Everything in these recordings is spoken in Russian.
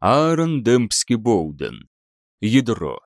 Аарон Демпский Боуден. Ядро.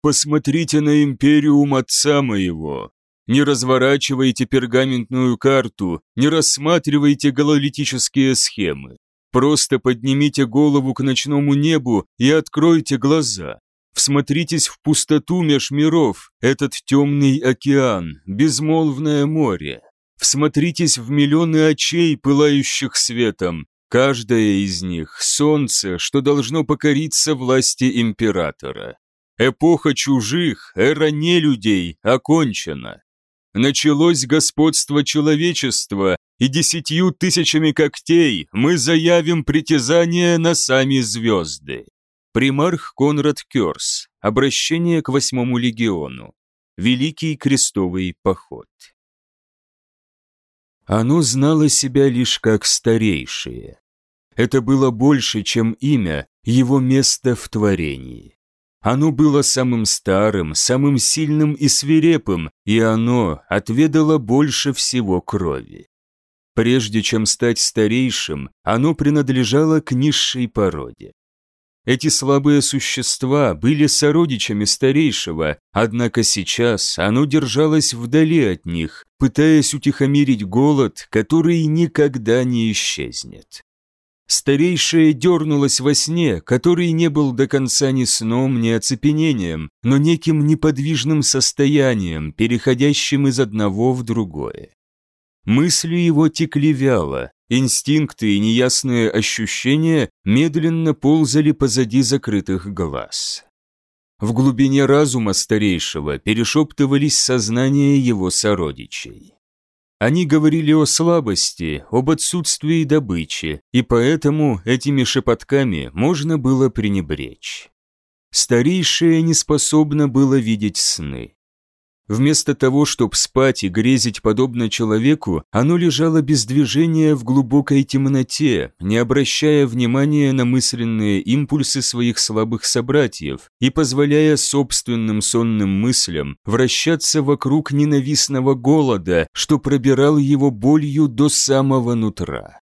Посмотрите на империум отца моего. Не разворачивайте пергаментную карту, не рассматривайте гололитические схемы. Просто поднимите голову к ночному небу и откройте глаза. Всмотритесь в пустоту меж миров, этот темный океан, безмолвное море. Всмотритесь в миллионы очей, пылающих светом. Каждая из них – солнце, что должно покориться власти императора. Эпоха чужих, эра нелюдей окончена. Началось господство человечества, и десятью тысячами когтей мы заявим притязание на сами звезды. Примарх Конрад Кёрс. Обращение к восьмому легиону. Великий крестовый поход. Оно знало себя лишь как старейшее. Это было больше, чем имя, его место в творении. Оно было самым старым, самым сильным и свирепым, и оно отведало больше всего крови. Прежде чем стать старейшим, оно принадлежало к низшей породе. Эти слабые существа были сородичами старейшего, однако сейчас оно держалось вдали от них, пытаясь утихомирить голод, который никогда не исчезнет. Старейшее дернулось во сне, который не был до конца ни сном, ни оцепенением, но неким неподвижным состоянием, переходящим из одного в другое. Мысли его текли вяло, инстинкты и неясные ощущения медленно ползали позади закрытых глаз. В глубине разума старейшего перешептывались сознания его сородичей. Они говорили о слабости, об отсутствии добычи, и поэтому этими шепотками можно было пренебречь. Старейшее не способно было видеть сны. Вместо того, чтобы спать и грезить подобно человеку, оно лежало без движения в глубокой темноте, не обращая внимания на мысленные импульсы своих слабых собратьев и позволяя собственным сонным мыслям вращаться вокруг ненавистного голода, что пробирал его болью до самого нутра.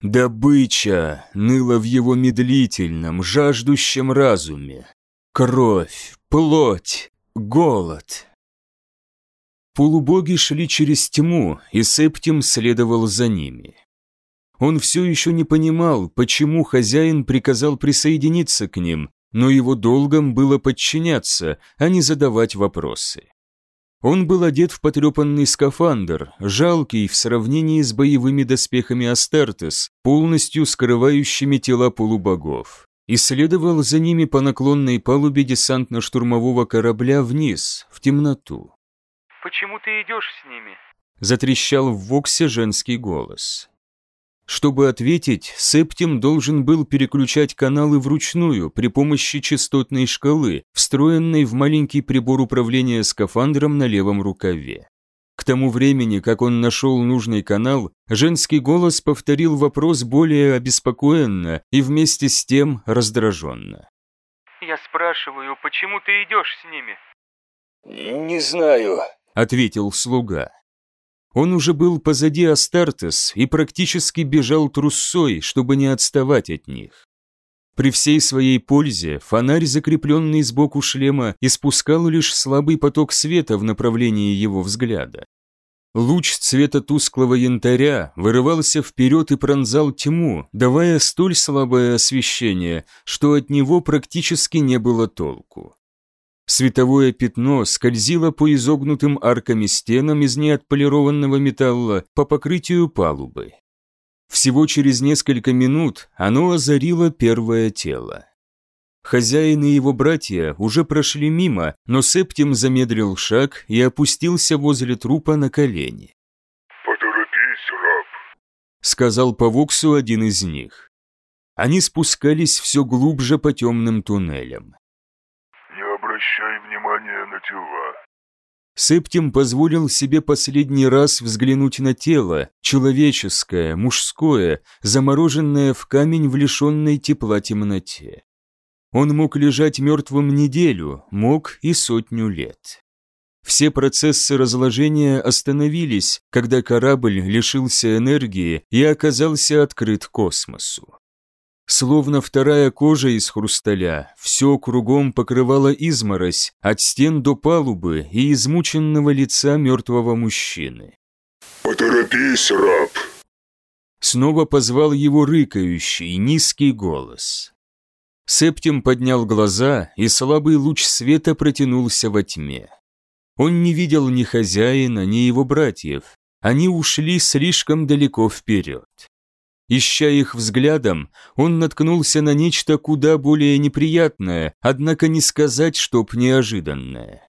Добыча ныла в его медлительном, жаждущем разуме. Кровь, плоть, голод. Полубоги шли через тьму, и Септим следовал за ними. Он все еще не понимал, почему хозяин приказал присоединиться к ним, но его долгом было подчиняться, а не задавать вопросы. Он был одет в потрепанный скафандр, жалкий в сравнении с боевыми доспехами Астартес, полностью скрывающими тела полубогов, и следовал за ними по наклонной палубе десантно-штурмового корабля вниз, в темноту. Почему ты идешь с ними?» Затрещал в Воксе женский голос. Чтобы ответить, Септим должен был переключать каналы вручную при помощи частотной шкалы, встроенной в маленький прибор управления скафандром на левом рукаве. К тому времени, как он нашел нужный канал, женский голос повторил вопрос более обеспокоенно и вместе с тем раздраженно. «Я спрашиваю, почему ты идешь с ними?» «Не знаю», — ответил слуга. Он уже был позади Астартес и практически бежал трусой, чтобы не отставать от них. При всей своей пользе фонарь, закрепленный сбоку шлема, испускал лишь слабый поток света в направлении его взгляда. Луч цвета тусклого янтаря вырывался вперед и пронзал тьму, давая столь слабое освещение, что от него практически не было толку. Световое пятно скользило по изогнутым арками стенам из неотполированного металла по покрытию палубы. Всего через несколько минут оно озарило первое тело. Хозяин и его братья уже прошли мимо, но Септим замедлил шаг и опустился возле трупа на колени. «Поторопись, раб», — сказал по Воксу один из них. Они спускались все глубже по темным туннелям обращай внимание на тела». Септим позволил себе последний раз взглянуть на тело, человеческое, мужское, замороженное в камень в лишенной тепла темноте. Он мог лежать мертвым неделю, мог и сотню лет. Все процессы разложения остановились, когда корабль лишился энергии и оказался открыт космосу. Словно вторая кожа из хрусталя, все кругом покрывала изморозь от стен до палубы и измученного лица мертвого мужчины. «Поторопись, раб!» Снова позвал его рыкающий, низкий голос. Септим поднял глаза, и слабый луч света протянулся во тьме. Он не видел ни хозяина, ни его братьев. Они ушли слишком далеко вперед. Ища их взглядом, он наткнулся на нечто куда более неприятное, однако не сказать, чтоб неожиданное.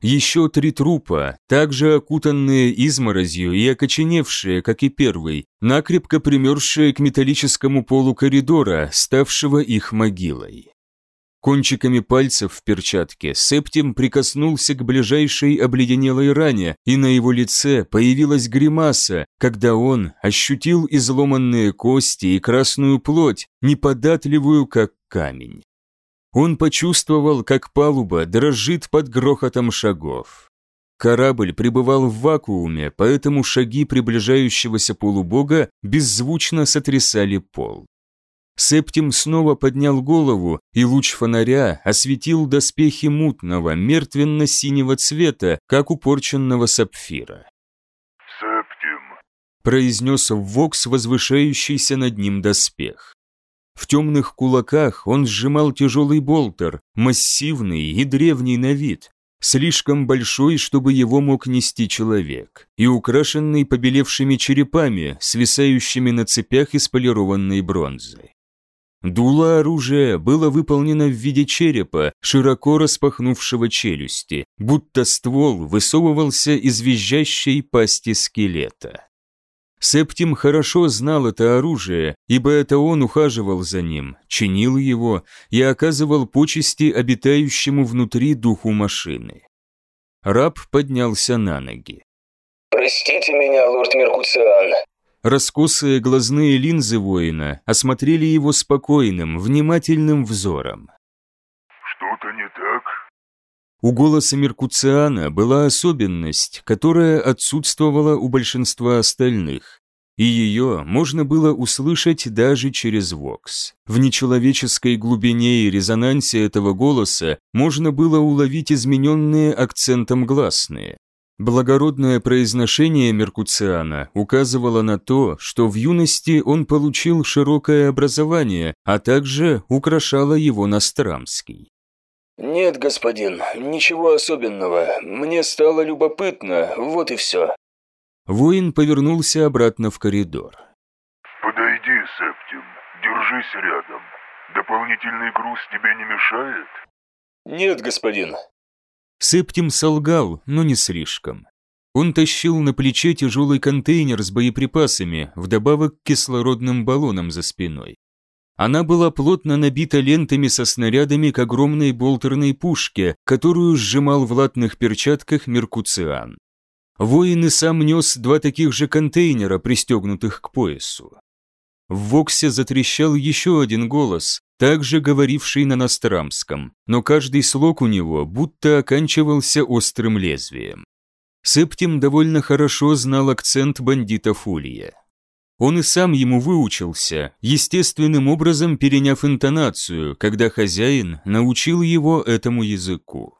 Еще три трупа, также окутанные изморозью и окоченевшие, как и первый, накрепко примерзшие к металлическому полу коридора, ставшего их могилой. Кончиками пальцев в перчатке Септим прикоснулся к ближайшей обледенелой ране, и на его лице появилась гримаса, когда он ощутил изломанные кости и красную плоть, неподатливую, как камень. Он почувствовал, как палуба дрожит под грохотом шагов. Корабль пребывал в вакууме, поэтому шаги приближающегося полубога беззвучно сотрясали пол. Септим снова поднял голову, и луч фонаря осветил доспехи мутного, мертвенно-синего цвета, как у порченного сапфира. «Септим!» – произнес Вокс, возвышающийся над ним доспех. В темных кулаках он сжимал тяжелый болтер, массивный и древний на вид, слишком большой, чтобы его мог нести человек, и украшенный побелевшими черепами, свисающими на цепях из полированной бронзы. Дуло оружия было выполнено в виде черепа, широко распахнувшего челюсти, будто ствол высовывался из визжащей пасти скелета. Септим хорошо знал это оружие, ибо это он ухаживал за ним, чинил его и оказывал почести обитающему внутри духу машины. Раб поднялся на ноги. «Простите меня, лорд Меркуциан», Раскосые глазные линзы воина осмотрели его спокойным, внимательным взором. «Что-то не так?» У голоса Меркуциана была особенность, которая отсутствовала у большинства остальных, и ее можно было услышать даже через Вокс. В нечеловеческой глубине и резонансе этого голоса можно было уловить измененные акцентом гласные. Благородное произношение Меркуциана указывало на то, что в юности он получил широкое образование, а также украшало его Настрамский. «Нет, господин, ничего особенного. Мне стало любопытно, вот и все». Воин повернулся обратно в коридор. «Подойди, Септим, держись рядом. Дополнительный груз тебе не мешает?» «Нет, господин», Септим солгал, но не слишком. Он тащил на плече тяжелый контейнер с боеприпасами, вдобавок к кислородным баллонам за спиной. Она была плотно набита лентами со снарядами к огромной болтерной пушке, которую сжимал в латных перчатках Меркуциан. Воин и сам нес два таких же контейнера, пристегнутых к поясу. В Воксе затрещал еще один голос, также говоривший на Настрамском, но каждый слог у него будто оканчивался острым лезвием. Септим довольно хорошо знал акцент бандита Фулия. Он и сам ему выучился, естественным образом переняв интонацию, когда хозяин научил его этому языку.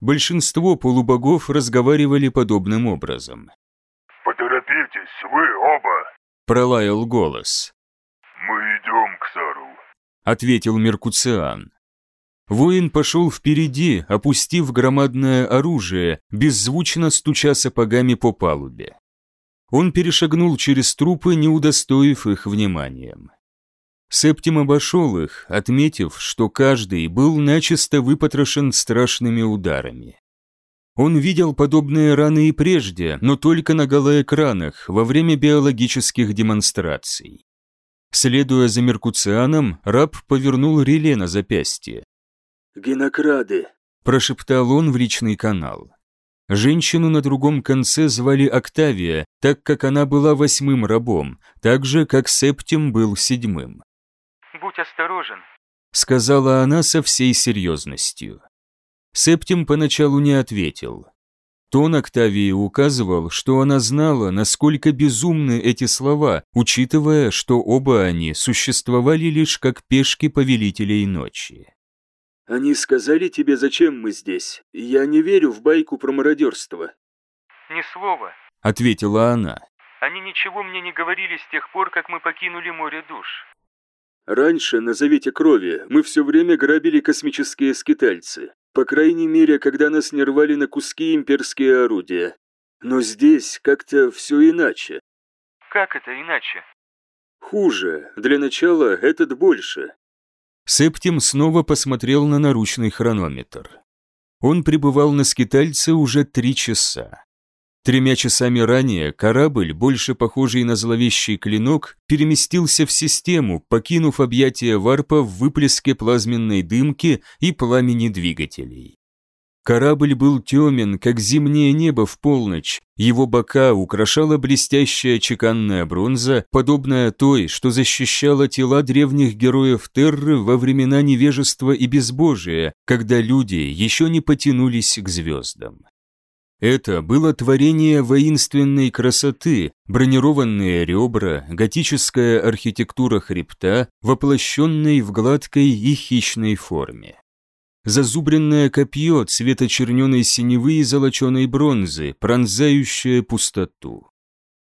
Большинство полубогов разговаривали подобным образом. «Поторопитесь, вы оба!» – пролаял голос. «Мы идем к Сару», — ответил Меркуциан. Воин пошел впереди, опустив громадное оружие, беззвучно стуча сапогами по палубе. Он перешагнул через трупы, не удостоив их вниманием. Септим обошел их, отметив, что каждый был начисто выпотрошен страшными ударами. Он видел подобные раны и прежде, но только на голоэкранах во время биологических демонстраций. Следуя за Меркуцианом, раб повернул реле на запястье. «Генокрады», – прошептал он в личный канал. Женщину на другом конце звали Октавия, так как она была восьмым рабом, так же, как Септим был седьмым. «Будь осторожен», – сказала она со всей серьезностью. Септим поначалу не ответил. Тон Октавии указывал, что она знала, насколько безумны эти слова, учитывая, что оба они существовали лишь как пешки повелителей ночи. «Они сказали тебе, зачем мы здесь? Я не верю в байку про мародерство». Ни слова. Ответила она. Они ничего мне не говорили с тех пор, как мы покинули море душ. Раньше на Завете Крови мы все время грабили космические скитальцы. По крайней мере, когда нас не рвали на куски имперские орудия. Но здесь как-то все иначе. Как это иначе? Хуже. Для начала этот больше. Септим снова посмотрел на наручный хронометр. Он пребывал на скитальце уже три часа. Тремя часами ранее корабль, больше похожий на зловещий клинок, переместился в систему, покинув объятия варпа в выплеске плазменной дымки и пламени двигателей. Корабль был темен, как зимнее небо в полночь, его бока украшала блестящая чеканная бронза, подобная той, что защищала тела древних героев Терры во времена невежества и безбожия, когда люди еще не потянулись к звездам. Это было творение воинственной красоты, бронированные ребра, готическая архитектура хребта, воплощенной в гладкой и хищной форме. Зазубренное копье цвета черненой синевы и золоченой бронзы, пронзающее пустоту.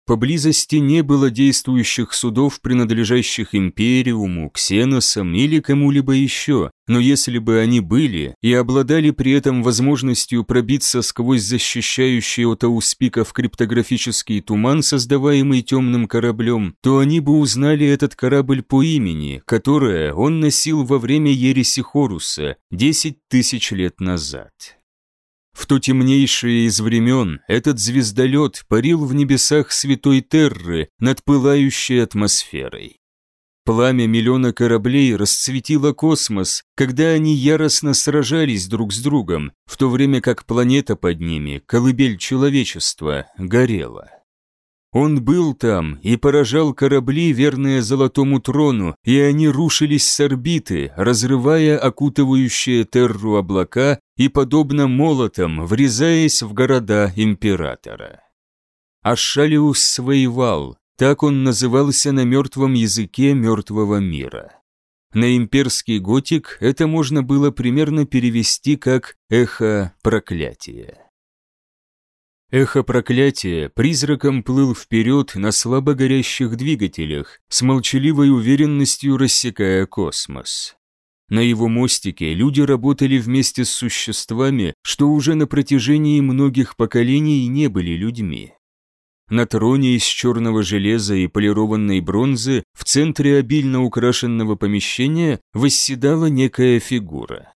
Поблизости не было действующих судов, принадлежащих Империуму, Ксеносам или кому-либо еще, но если бы они были и обладали при этом возможностью пробиться сквозь защищающий от ауспиков криптографический туман, создаваемый темным кораблем, то они бы узнали этот корабль по имени, которое он носил во время ереси Хоруса 10 тысяч лет назад. В то темнейшее из времен этот звездолет парил в небесах Святой Терры над пылающей атмосферой. Пламя миллиона кораблей расцветило космос, когда они яростно сражались друг с другом, в то время как планета под ними, колыбель человечества, горела. Он был там и поражал корабли, верные золотому трону, и они рушились с орбиты, разрывая окутывающие терру облака и, подобно молотам, врезаясь в города императора. Ашалиус своевал, так он назывался на мертвом языке мертвого мира. На имперский готик это можно было примерно перевести как «эхо проклятия». Эхо проклятия призраком плыл вперед на слабо горящих двигателях, с молчаливой уверенностью рассекая космос. На его мостике люди работали вместе с существами, что уже на протяжении многих поколений не были людьми. На троне из черного железа и полированной бронзы в центре обильно украшенного помещения восседала некая фигура.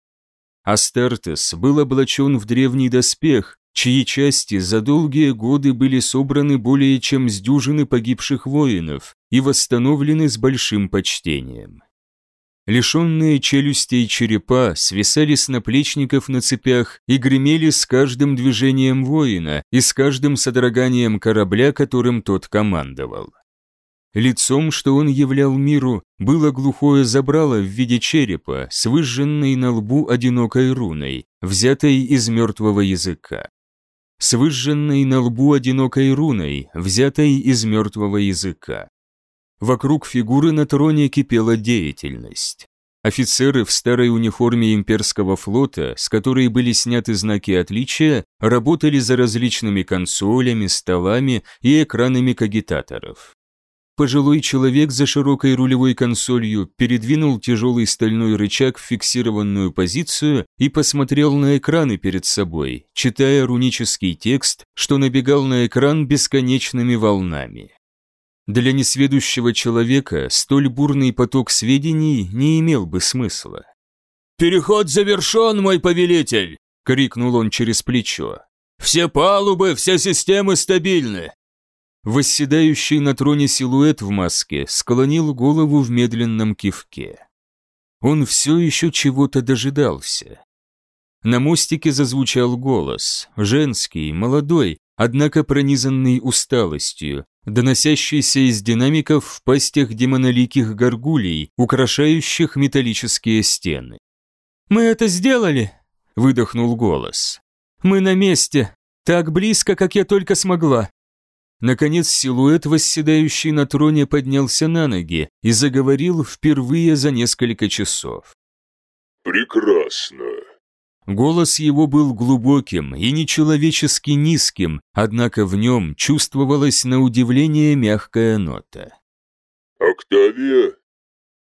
Астартес был облачен в древний доспех, чьи части за долгие годы были собраны более чем с дюжины погибших воинов и восстановлены с большим почтением. Лишенные челюстей черепа свисали с наплечников на цепях и гремели с каждым движением воина и с каждым содроганием корабля, которым тот командовал. Лицом, что он являл миру, было глухое забрало в виде черепа с выжженной на лбу одинокой руной, взятой из мертвого языка с выжженной на лбу одинокой руной, взятой из мертвого языка. Вокруг фигуры на троне кипела деятельность. Офицеры в старой униформе имперского флота, с которой были сняты знаки отличия, работали за различными консолями, столами и экранами кагитаторов. Пожилой человек за широкой рулевой консолью передвинул тяжелый стальной рычаг в фиксированную позицию и посмотрел на экраны перед собой, читая рунический текст, что набегал на экран бесконечными волнами. Для несведущего человека столь бурный поток сведений не имел бы смысла. «Переход завершен, мой повелитель!» — крикнул он через плечо. «Все палубы, все системы стабильны. Восседающий на троне силуэт в маске склонил голову в медленном кивке. Он все еще чего-то дожидался. На мостике зазвучал голос, женский, молодой, однако пронизанный усталостью, доносящийся из динамиков в пастях демоноликих горгулей, украшающих металлические стены. «Мы это сделали!» – выдохнул голос. «Мы на месте! Так близко, как я только смогла. Наконец силуэт, восседающий на троне, поднялся на ноги и заговорил впервые за несколько часов. «Прекрасно. Голос его был глубоким и нечеловечески низким, однако в нем чувствовалась на удивление мягкая нота. «Октавия?»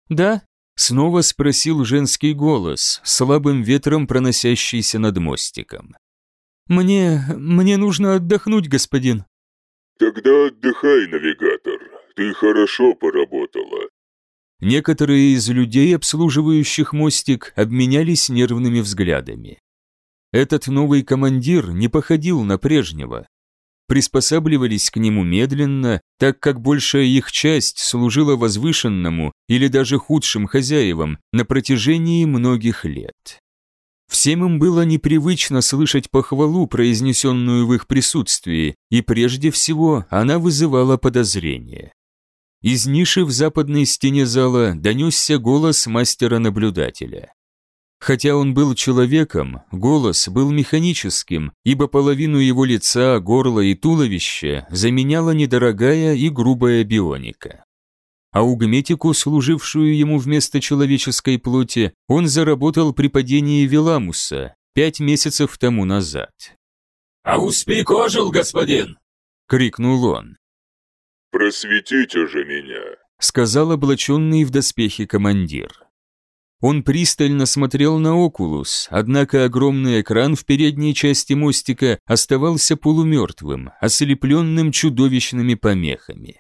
«Да?» — снова спросил женский голос, слабым ветром проносящийся над мостиком. «Мне... мне нужно отдохнуть, господин». «Тогда отдыхай, навигатор. Ты хорошо поработала». Некоторые из людей, обслуживающих мостик, обменялись нервными взглядами. Этот новый командир не походил на прежнего. Приспосабливались к нему медленно, так как большая их часть служила возвышенному или даже худшим хозяевам на протяжении многих лет. Всем им было непривычно слышать похвалу, произнесенную в их присутствии, и прежде всего она вызывала подозрение. Из ниши в западной стене зала донесся голос мастера-наблюдателя. Хотя он был человеком, голос был механическим, ибо половину его лица, горла и туловища заменяла недорогая и грубая бионика. Аугметику, служившую ему вместо человеческой плоти, он заработал при падении Веламуса пять месяцев тому назад. «Ауспик ожил, господин!» — крикнул он. «Просветите же меня», — сказал облаченный в доспехи командир. Он пристально смотрел на Окулус, однако огромный экран в передней части мостика оставался полумертвым, ослепленным чудовищными помехами.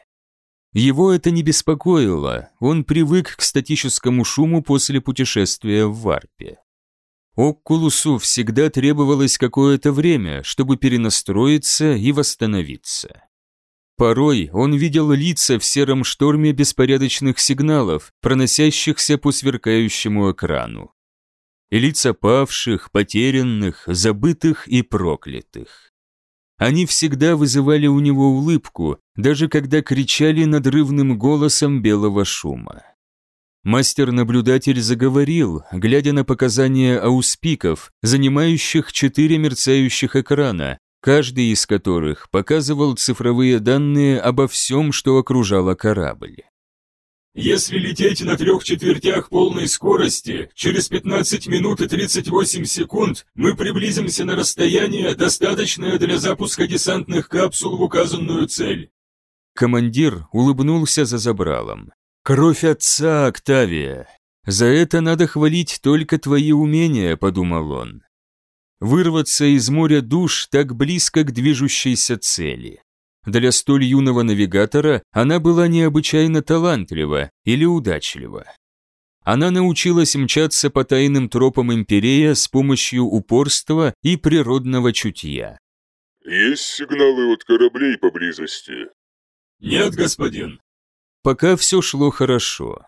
Его это не беспокоило, он привык к статическому шуму после путешествия в Варпе. Окулусу всегда требовалось какое-то время, чтобы перенастроиться и восстановиться. Порой он видел лица в сером шторме беспорядочных сигналов, проносящихся по сверкающему экрану. И лица павших, потерянных, забытых и проклятых. Они всегда вызывали у него улыбку, даже когда кричали надрывным голосом белого шума. Мастер-наблюдатель заговорил, глядя на показания ауспиков, занимающих четыре мерцающих экрана, каждый из которых показывал цифровые данные обо всем, что окружало корабль. Если лететь на трех четвертях полной скорости, через 15 минут и 38 секунд мы приблизимся на расстояние, достаточное для запуска десантных капсул в указанную цель. Командир улыбнулся за забралом. «Кровь отца, Октавия! За это надо хвалить только твои умения», — подумал он вырваться из моря душ так близко к движущейся цели. Для столь юного навигатора она была необычайно талантлива или удачлива. Она научилась мчаться по тайным тропам Империя с помощью упорства и природного чутья. «Есть сигналы от кораблей поблизости?» «Нет, господин». Пока все шло хорошо.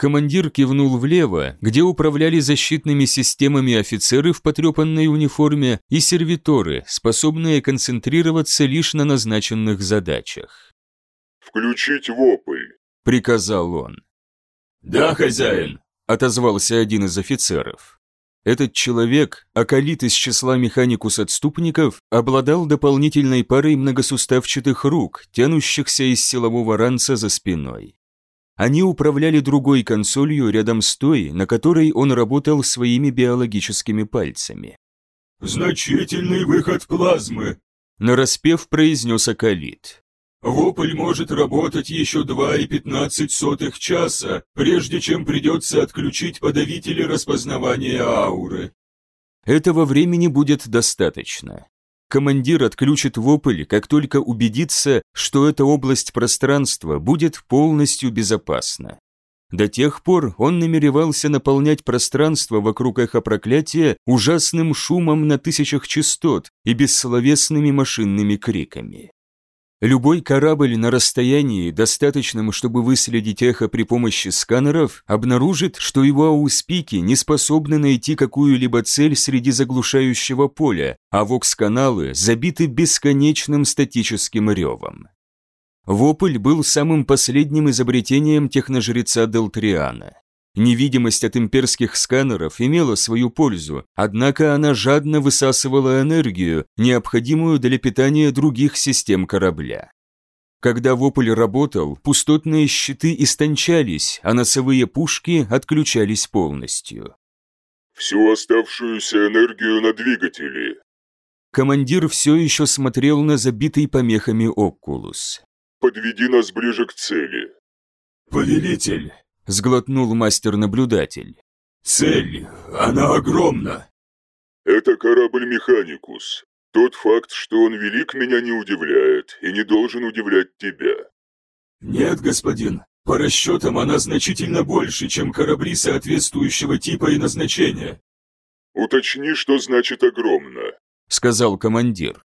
Командир кивнул влево, где управляли защитными системами офицеры в потрепанной униформе и сервиторы, способные концентрироваться лишь на назначенных задачах. «Включить вопль», — приказал он. «Да, хозяин», — отозвался один из офицеров. Этот человек, акалит из числа механикус-отступников, обладал дополнительной парой многосуставчатых рук, тянущихся из силового ранца за спиной. Они управляли другой консолью рядом с той, на которой он работал своими биологическими пальцами. «Значительный выход плазмы», – нараспев произнес Акалит. «Вопль может работать еще 2,15 часа, прежде чем придется отключить подавители распознавания ауры». Этого времени будет достаточно. Командир отключит вопль, как только убедится, что эта область пространства будет полностью безопасна. До тех пор он намеревался наполнять пространство вокруг эхо проклятия ужасным шумом на тысячах частот и бессловесными машинными криками. Любой корабль на расстоянии, достаточном, чтобы выследить эхо при помощи сканеров, обнаружит, что его ауспики не способны найти какую-либо цель среди заглушающего поля, а вокс-каналы забиты бесконечным статическим ревом. Вопль был самым последним изобретением техножреца Делтриана. Невидимость от имперских сканеров имела свою пользу, однако она жадно высасывала энергию, необходимую для питания других систем корабля. Когда вопль работал, пустотные щиты истончались, а носовые пушки отключались полностью. «Всю оставшуюся энергию на двигатели». Командир все еще смотрел на забитый помехами Окулус. «Подведи нас ближе к цели». «Повелитель», — сглотнул мастер-наблюдатель. «Цель, она огромна». «Это корабль Механикус. Тот факт, что он велик, меня не удивляет и не должен удивлять тебя». «Нет, господин, по расчетам она значительно больше, чем корабли соответствующего типа и назначения». «Уточни, что значит огромно», — сказал командир.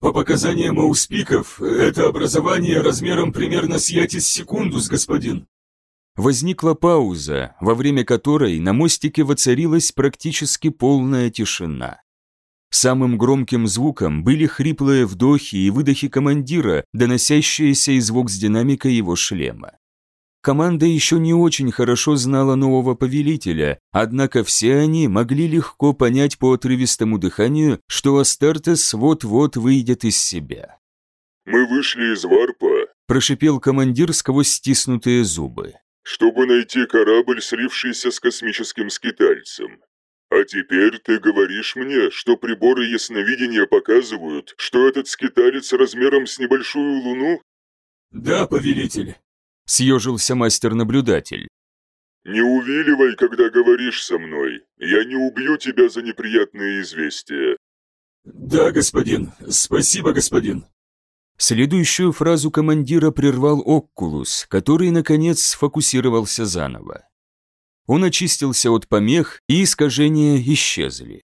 «По показаниям ауспиков, это образование размером примерно с ятис секундус, господин». Возникла пауза, во время которой на мостике воцарилась практически полная тишина. Самым громким звуком были хриплые вдохи и выдохи командира, доносящиеся из вокс-динамика его шлема. Команда еще не очень хорошо знала нового повелителя, однако все они могли легко понять по отрывистому дыханию, что Астартес вот-вот выйдет из себя. «Мы вышли из варпа», – прошипел командир сквозь стиснутые зубы. «Чтобы найти корабль, слившийся с космическим скитальцем. А теперь ты говоришь мне, что приборы ясновидения показывают, что этот скиталец размером с небольшую луну? Да, повелитель. Съежился мастер-наблюдатель. Не увиливай, когда говоришь со мной. Я не убью тебя за неприятные известия. Да, господин. Спасибо, господин. Следующую фразу командира прервал Оккулус, который, наконец, сфокусировался заново. Он очистился от помех, и искажения исчезли.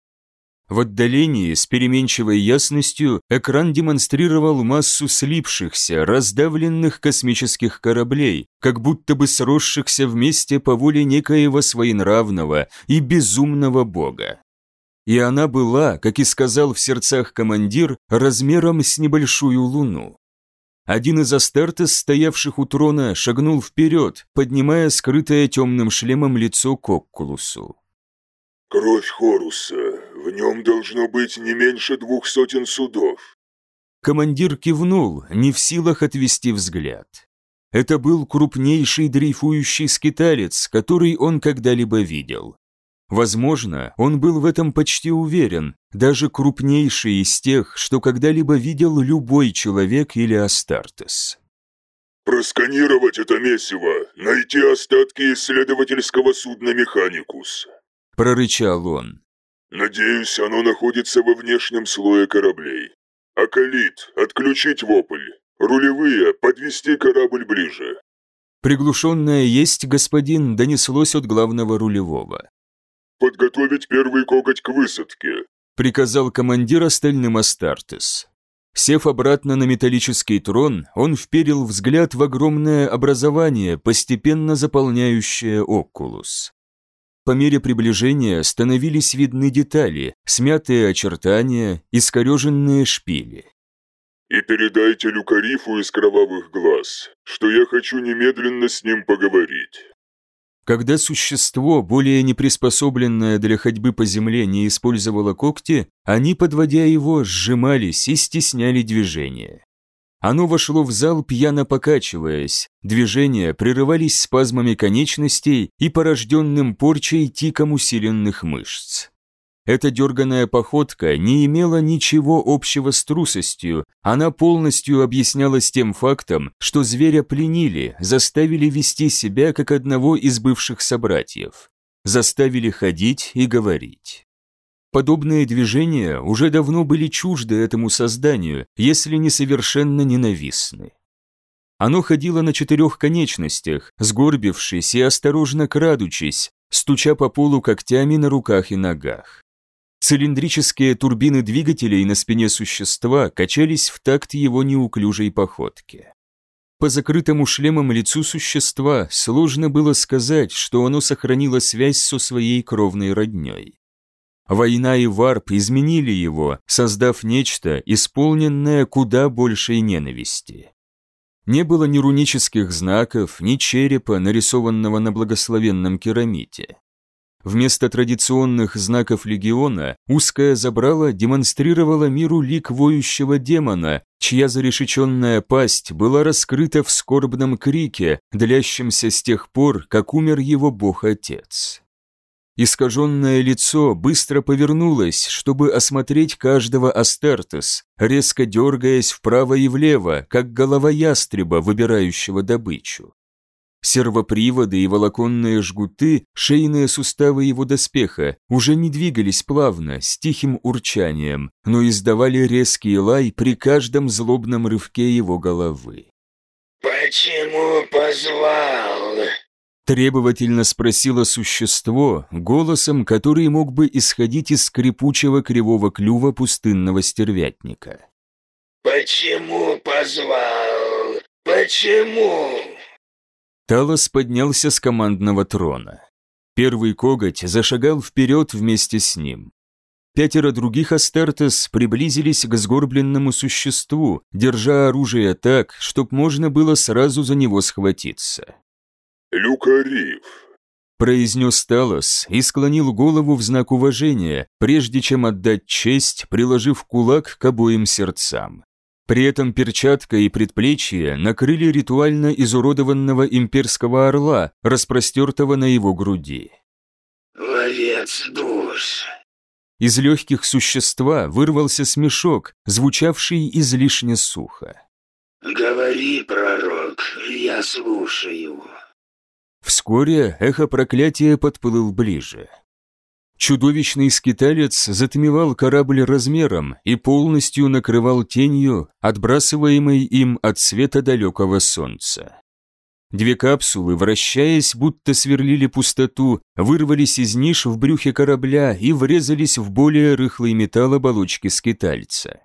В отдалении с переменчивой ясностью экран демонстрировал массу слипшихся, раздавленных космических кораблей, как будто бы сросшихся вместе по воле некоего своенравного и безумного бога. И она была, как и сказал в сердцах командир, размером с небольшую луну. Один из астертес, стоявших у трона, шагнул вперед, поднимая скрытое темным шлемом лицо к Оккулусу. «Кровь Хоруса. В нем должно быть не меньше двух сотен судов». Командир кивнул, не в силах отвести взгляд. Это был крупнейший дрейфующий скиталец, который он когда-либо видел. Возможно, он был в этом почти уверен, даже крупнейший из тех, что когда-либо видел любой человек или Астартес. «Просканировать это месиво, найти остатки исследовательского судна «Механикус», – прорычал он. «Надеюсь, оно находится во внешнем слое кораблей. Акалит, отключить вопль. Рулевые, подвести корабль ближе». Приглушенное «есть, господин» донеслось от главного рулевого. «Подготовить первый коготь к высадке», — приказал командир остальным Астартес. Сев обратно на металлический трон, он вперил взгляд в огромное образование, постепенно заполняющее Окулус. По мере приближения становились видны детали, смятые очертания, искореженные шпили. «И передайте Люкарифу из кровавых глаз, что я хочу немедленно с ним поговорить». Когда существо, более не приспособленное для ходьбы по земле, не использовало когти, они, подводя его, сжимались и стесняли движение. Оно вошло в зал, пьяно покачиваясь, движения прерывались спазмами конечностей и порожденным порчей тиком усиленных мышц. Эта дерганая походка не имела ничего общего с трусостью, она полностью объяснялась тем фактом, что зверя пленили, заставили вести себя как одного из бывших собратьев, заставили ходить и говорить. Подобные движения уже давно были чужды этому созданию, если не совершенно ненавистны. Оно ходило на четырех конечностях, сгорбившись и осторожно крадучись, стуча по полу когтями на руках и ногах. Цилиндрические турбины двигателей на спине существа качались в такт его неуклюжей походке. По закрытому шлемом лицу существа сложно было сказать, что оно сохранило связь со своей кровной родней. Война и варп изменили его, создав нечто, исполненное куда большей ненависти. Не было ни рунических знаков, ни черепа, нарисованного на благословенном керамите. Вместо традиционных знаков легиона узкое забрало демонстрировало миру лик воющего демона, чья зарешеченная пасть была раскрыта в скорбном крике, длящемся с тех пор, как умер его бог-отец. Искаженное лицо быстро повернулось, чтобы осмотреть каждого Астертес, резко дергаясь вправо и влево, как голова ястреба, выбирающего добычу. Сервоприводы и волоконные жгуты, шейные суставы его доспеха уже не двигались плавно, с тихим урчанием, но издавали резкий лай при каждом злобном рывке его головы. «Почему позвал?» Требовательно спросило существо, голосом, который мог бы исходить из скрипучего кривого клюва пустынного стервятника. «Почему позвал? Почему?» Талос поднялся с командного трона. Первый коготь зашагал вперед вместе с ним. Пятеро других Астартес приблизились к сгорбленному существу, держа оружие так, чтоб можно было сразу за него схватиться. «Люкариф», – произнес Талос и склонил голову в знак уважения, прежде чем отдать честь, приложив кулак к обоим сердцам. При этом перчатка и предплечье накрыли ритуально изуродованного имперского орла, распростертого на его груди. «Ловец душ!» Из легких существа вырвался смешок, звучавший излишне сухо. «Говори, пророк, я слушаю». Вскоре эхо проклятия подплыл ближе. Чудовищный скиталец затмевал корабль размером и полностью накрывал тенью, отбрасываемой им от света далекого солнца. Две капсулы, вращаясь, будто сверлили пустоту, вырвались из ниш в брюхе корабля и врезались в более рыхлый металл оболочки скитальца.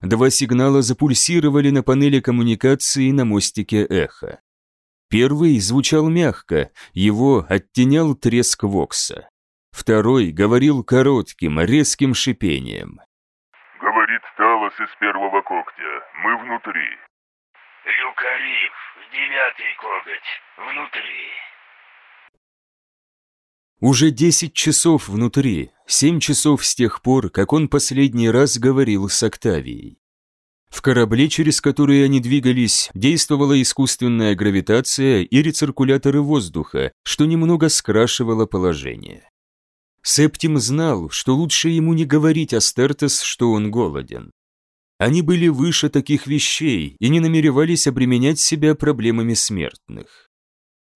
Два сигнала запульсировали на панели коммуникации на мостике эхо. Первый звучал мягко, его оттенял треск Вокса. Второй говорил коротким, резким шипением. «Говорит Талос из первого когтя. Мы внутри». «Люкариф, девятый коготь, внутри». Уже десять часов внутри, семь часов с тех пор, как он последний раз говорил с Октавией. В корабле, через который они двигались, действовала искусственная гравитация и рециркуляторы воздуха, что немного скрашивало положение. Септим знал, что лучше ему не говорить Астертес, что он голоден. Они были выше таких вещей и не намеревались обременять себя проблемами смертных.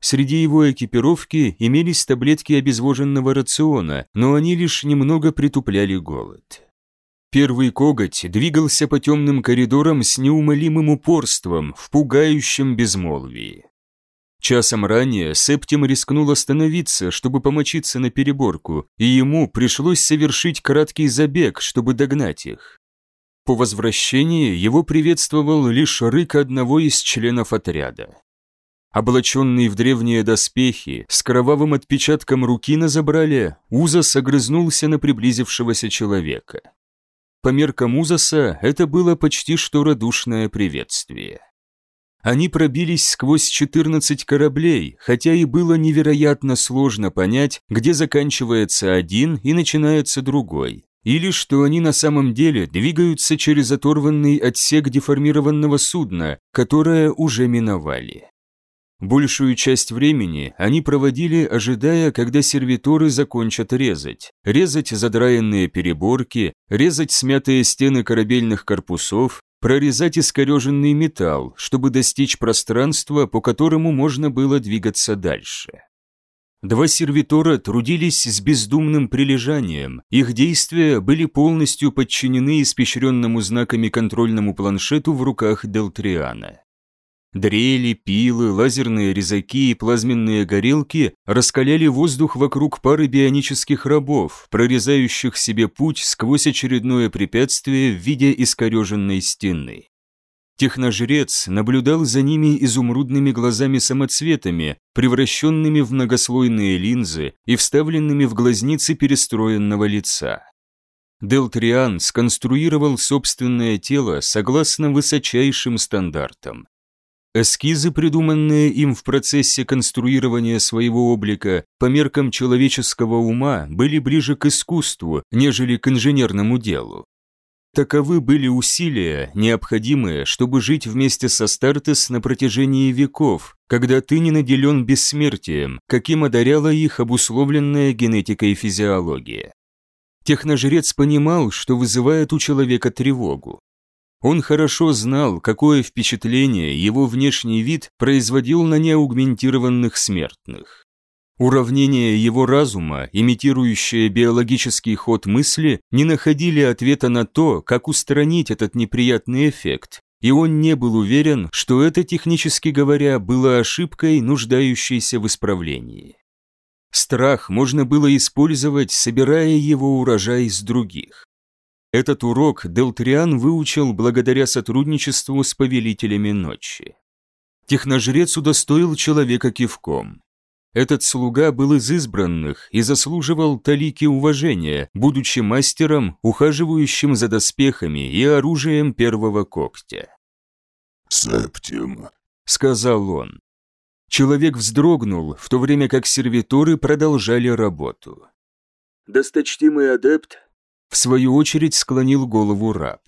Среди его экипировки имелись таблетки обезвоженного рациона, но они лишь немного притупляли голод. Первый коготь двигался по темным коридорам с неумолимым упорством в пугающем безмолвии. Часом ранее Септим рискнул остановиться, чтобы помочиться на переборку, и ему пришлось совершить краткий забег, чтобы догнать их. По возвращении его приветствовал лишь рык одного из членов отряда. Облаченный в древние доспехи, с кровавым отпечатком руки на забрале, Узас огрызнулся на приблизившегося человека. По меркам Узаса это было почти что радушное приветствие. Они пробились сквозь 14 кораблей, хотя и было невероятно сложно понять, где заканчивается один и начинается другой, или что они на самом деле двигаются через оторванный отсек деформированного судна, которое уже миновали. Большую часть времени они проводили, ожидая, когда сервиторы закончат резать. Резать задраенные переборки, резать смятые стены корабельных корпусов, прорезать искореженный металл, чтобы достичь пространства, по которому можно было двигаться дальше. Два сервитора трудились с бездумным прилежанием, их действия были полностью подчинены испещренному знаками контрольному планшету в руках Делтриана. Дрели, пилы, лазерные резаки и плазменные горелки раскаляли воздух вокруг пары бионических рабов, прорезающих себе путь сквозь очередное препятствие в виде искореженной стены. Техножрец наблюдал за ними изумрудными глазами-самоцветами, превращенными в многослойные линзы и вставленными в глазницы перестроенного лица. Делтриан сконструировал собственное тело согласно высочайшим стандартам. Эскизы, придуманные им в процессе конструирования своего облика, по меркам человеческого ума, были ближе к искусству, нежели к инженерному делу. Таковы были усилия, необходимые, чтобы жить вместе со Стартес на протяжении веков, когда ты не наделен бессмертием, каким одаряла их обусловленная генетикой физиология. Техножрец понимал, что вызывает у человека тревогу. Он хорошо знал, какое впечатление его внешний вид производил на неаугментированных смертных. Уравнения его разума, имитирующие биологический ход мысли, не находили ответа на то, как устранить этот неприятный эффект, и он не был уверен, что это, технически говоря, было ошибкой, нуждающейся в исправлении. Страх можно было использовать, собирая его урожай из других. Этот урок Делтриан выучил благодаря сотрудничеству с повелителями ночи. Техножрец удостоил человека кивком. Этот слуга был из избранных и заслуживал талики уважения, будучи мастером, ухаживающим за доспехами и оружием первого когтя. «Септим», — сказал он. Человек вздрогнул, в то время как сервиторы продолжали работу. «Досточтимый адепт», — в свою очередь склонил голову раб.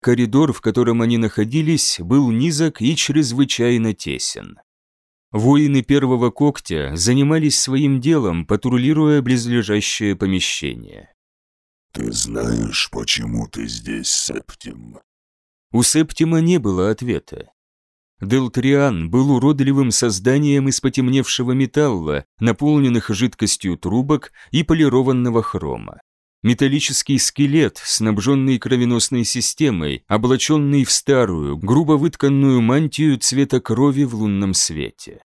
Коридор, в котором они находились, был низок и чрезвычайно тесен. Воины первого когтя занимались своим делом, патрулируя близлежащее помещение. «Ты знаешь, почему ты здесь, Септим?» У Септима не было ответа. Делтриан был уродливым созданием из потемневшего металла, наполненных жидкостью трубок и полированного хрома. Металлический скелет, снабженный кровеносной системой, облаченный в старую, грубо вытканную мантию цвета крови в лунном свете.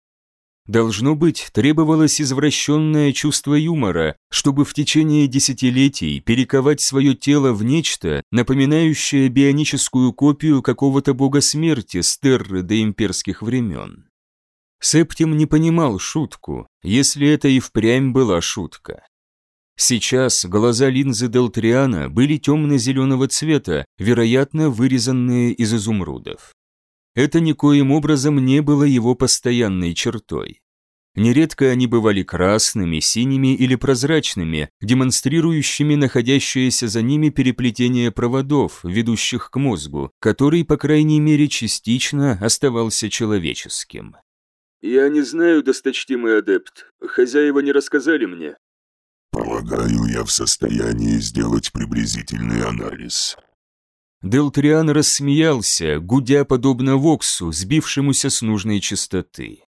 Должно быть, требовалось извращенное чувство юмора, чтобы в течение десятилетий перековать свое тело в нечто, напоминающее бионическую копию какого-то бога смерти с до имперских времен. Септим не понимал шутку, если это и впрямь была шутка. Сейчас глаза линзы Делтриана были темно-зеленого цвета, вероятно, вырезанные из изумрудов. Это никоим образом не было его постоянной чертой. Нередко они бывали красными, синими или прозрачными, демонстрирующими находящееся за ними переплетение проводов, ведущих к мозгу, который, по крайней мере, частично оставался человеческим. «Я не знаю, досточтимый адепт. Хозяева не рассказали мне. Полагаю, я в состоянии сделать приблизительный анализ. Делтриан рассмеялся, гудя подобно Воксу, сбившемуся с нужной частоты.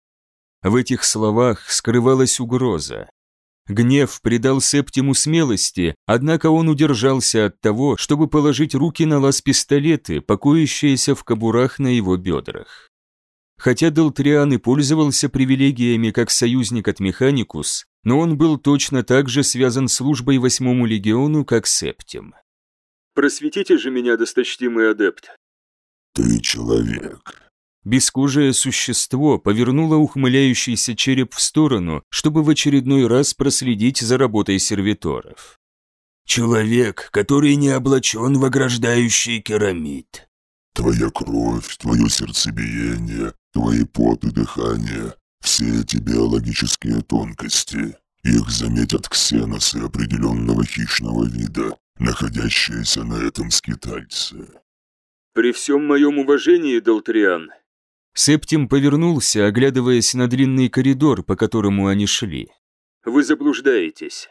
В этих словах скрывалась угроза. Гнев придал Септиму смелости, однако он удержался от того, чтобы положить руки на лаз пистолеты, покоящиеся в кобурах на его бедрах. Хотя Делтриан и пользовался привилегиями как союзник от Механикус, но он был точно так же связан службой восьмому легиону, как Септим. «Просветите же меня, досточтимый адепт». «Ты человек». Бескужее существо повернуло ухмыляющийся череп в сторону, чтобы в очередной раз проследить за работой сервиторов. «Человек, который не облачен в ограждающий керамид». «Твоя кровь, твое сердцебиение, твои пот и дыхание все эти биологические тонкости, их заметят ксеносы определенного хищного вида, находящиеся на этом скитальце. При всем моем уважении, Долтриан. Септим повернулся, оглядываясь на длинный коридор, по которому они шли. Вы заблуждаетесь.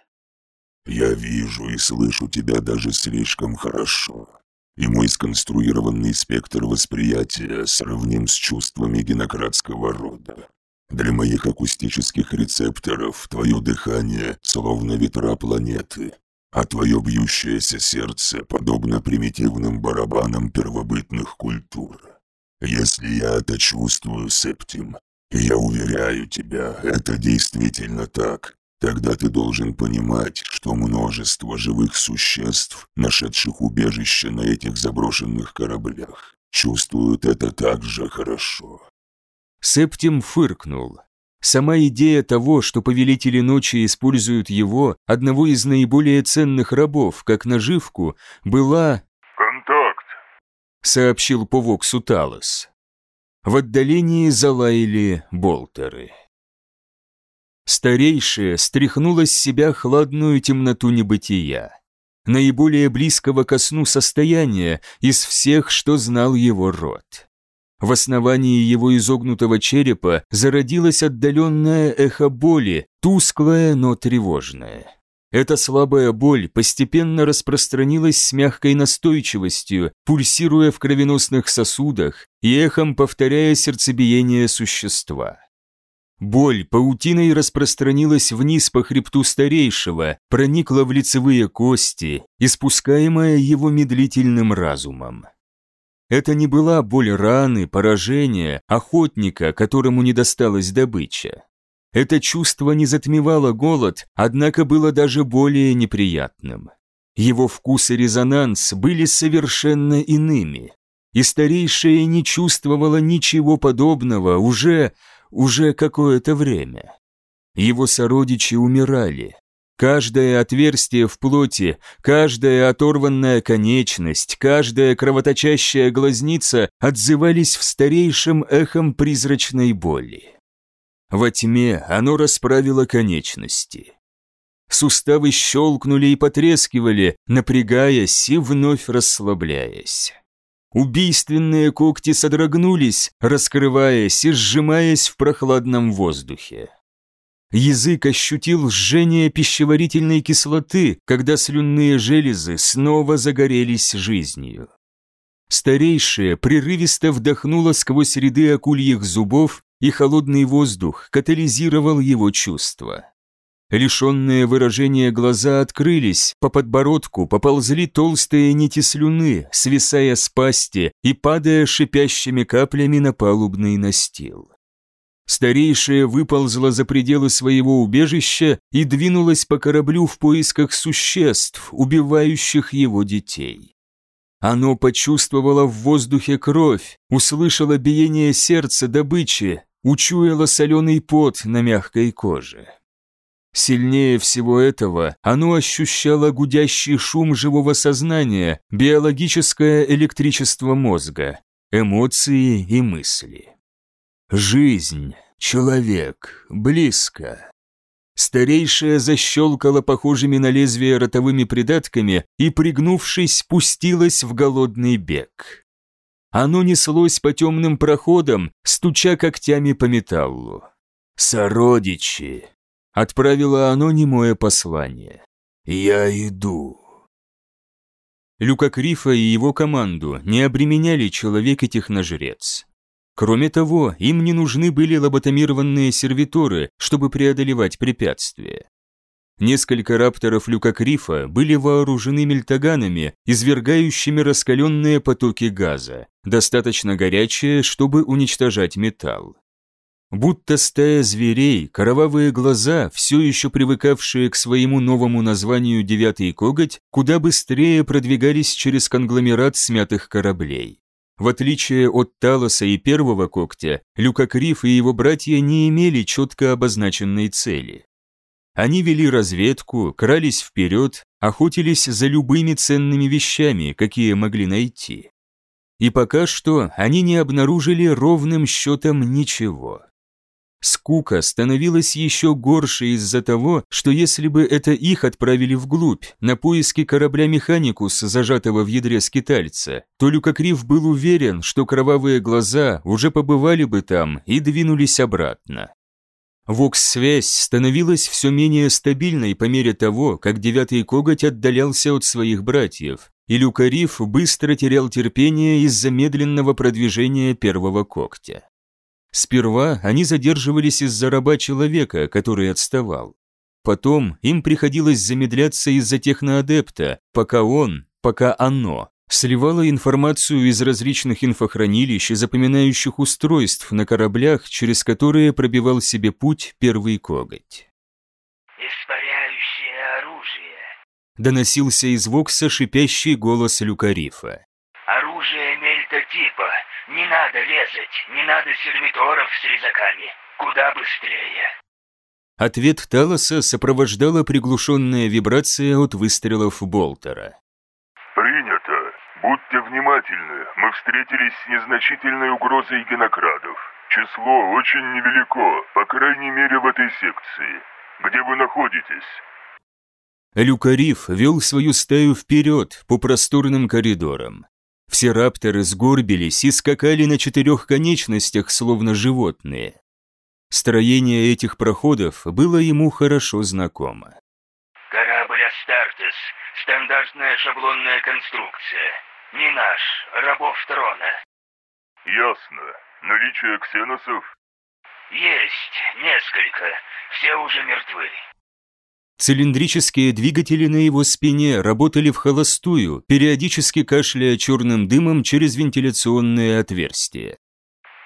Я вижу и слышу тебя даже слишком хорошо. И мой сконструированный спектр восприятия сравним с чувствами генократского рода. Для моих акустических рецепторов твое дыхание словно ветра планеты, а твое бьющееся сердце подобно примитивным барабанам первобытных культур. Если я это чувствую, Септим, я уверяю тебя, это действительно так, тогда ты должен понимать, что множество живых существ, нашедших убежище на этих заброшенных кораблях, чувствуют это так же хорошо. Септим фыркнул. Сама идея того, что повелители ночи используют его, одного из наиболее ценных рабов, как наживку, была... «Контакт», — сообщил по Воксу Талос. В отдалении залаяли болтеры. Старейшая стряхнула с себя хладную темноту небытия. Наиболее близкого ко сну состояния из всех, что знал его род. В основании его изогнутого черепа зародилось отдаленное эхо боли, тусклое, но тревожное. Эта слабая боль постепенно распространилась с мягкой настойчивостью, пульсируя в кровеносных сосудах и эхом повторяя сердцебиение существа. Боль паутиной распространилась вниз по хребту старейшего, проникла в лицевые кости, испускаемая его медлительным разумом. Это не была боль раны, поражения, охотника, которому не досталась добыча. Это чувство не затмевало голод, однако было даже более неприятным. Его вкус и резонанс были совершенно иными. И старейшая не чувствовала ничего подобного уже, уже какое-то время. Его сородичи умирали. Каждое отверстие в плоти, каждая оторванная конечность, каждая кровоточащая глазница отзывались в старейшем эхом призрачной боли. Во тьме оно расправило конечности. Суставы щелкнули и потрескивали, напрягаясь и вновь расслабляясь. Убийственные когти содрогнулись, раскрываясь и сжимаясь в прохладном воздухе. Язык ощутил жжение пищеварительной кислоты, когда слюнные железы снова загорелись жизнью. Старейшая прерывисто вдохнула сквозь ряды акульих зубов и холодный воздух катализировал его чувства. Лишенные выражения глаза открылись, по подбородку поползли толстые нити слюны, свисая с пасти и падая шипящими каплями на палубный настил. Старейшая выползла за пределы своего убежища и двинулась по кораблю в поисках существ, убивающих его детей. Оно почувствовало в воздухе кровь, услышало биение сердца добычи, учуяло соленый пот на мягкой коже. Сильнее всего этого оно ощущало гудящий шум живого сознания, биологическое электричество мозга, эмоции и мысли. Жизнь, человек, близко. Старейшая защелкала похожими на лезвие ротовыми придатками и, пригнувшись, пустилась в голодный бег. Оно неслось по темным проходам, стуча когтями по металлу. «Сородичи!» — отправило оно немое послание. «Я иду». Люка Крифа и его команду не обременяли человек и техножрец. Кроме того, им не нужны были лоботомированные сервиторы, чтобы преодолевать препятствия. Несколько рапторов Люкакрифа были вооружены мельтаганами, извергающими раскаленные потоки газа, достаточно горячие, чтобы уничтожать металл. Будто стая зверей, кровавые глаза, все еще привыкавшие к своему новому названию «девятый коготь», куда быстрее продвигались через конгломерат смятых кораблей. В отличие от Талоса и первого когтя, Люкакриф и его братья не имели четко обозначенной цели. Они вели разведку, крались вперед, охотились за любыми ценными вещами, какие могли найти. И пока что они не обнаружили ровным счетом ничего. Скука становилась еще горше из-за того, что если бы это их отправили вглубь, на поиски корабля «Механикус», зажатого в ядре скитальца, то Люкакрив был уверен, что кровавые глаза уже побывали бы там и двинулись обратно. Вокс-связь становилась все менее стабильной по мере того, как девятый коготь отдалялся от своих братьев, и Люкариф быстро терял терпение из-за медленного продвижения первого когтя. Сперва они задерживались из-за раба человека, который отставал. Потом им приходилось замедляться из-за техноадепта, пока он, пока оно, сливало информацию из различных инфохранилищ и запоминающих устройств на кораблях, через которые пробивал себе путь первый коготь. «Испаряющее оружие», — доносился из Вокса шипящий голос Люкарифа. «Оружие мельтотипа, не надо резать, не надо сервиторов с резаками. Куда быстрее. Ответ Талоса сопровождала приглушенная вибрация от выстрелов Болтера. «Принято. Будьте внимательны, мы встретились с незначительной угрозой генокрадов. Число очень невелико, по крайней мере в этой секции. Где вы находитесь? Люкариф вел свою стаю вперед по просторным коридорам. Все рапторы сгорбились и скакали на четырех конечностях, словно животные. Строение этих проходов было ему хорошо знакомо. Корабль Астартес. Стандартная шаблонная конструкция. Не наш, рабов трона. Ясно. Наличие ксеносов? Есть, несколько. Все уже мертвы. Цилиндрические двигатели на его спине работали в холостую, периодически кашляя черным дымом через вентиляционные отверстия.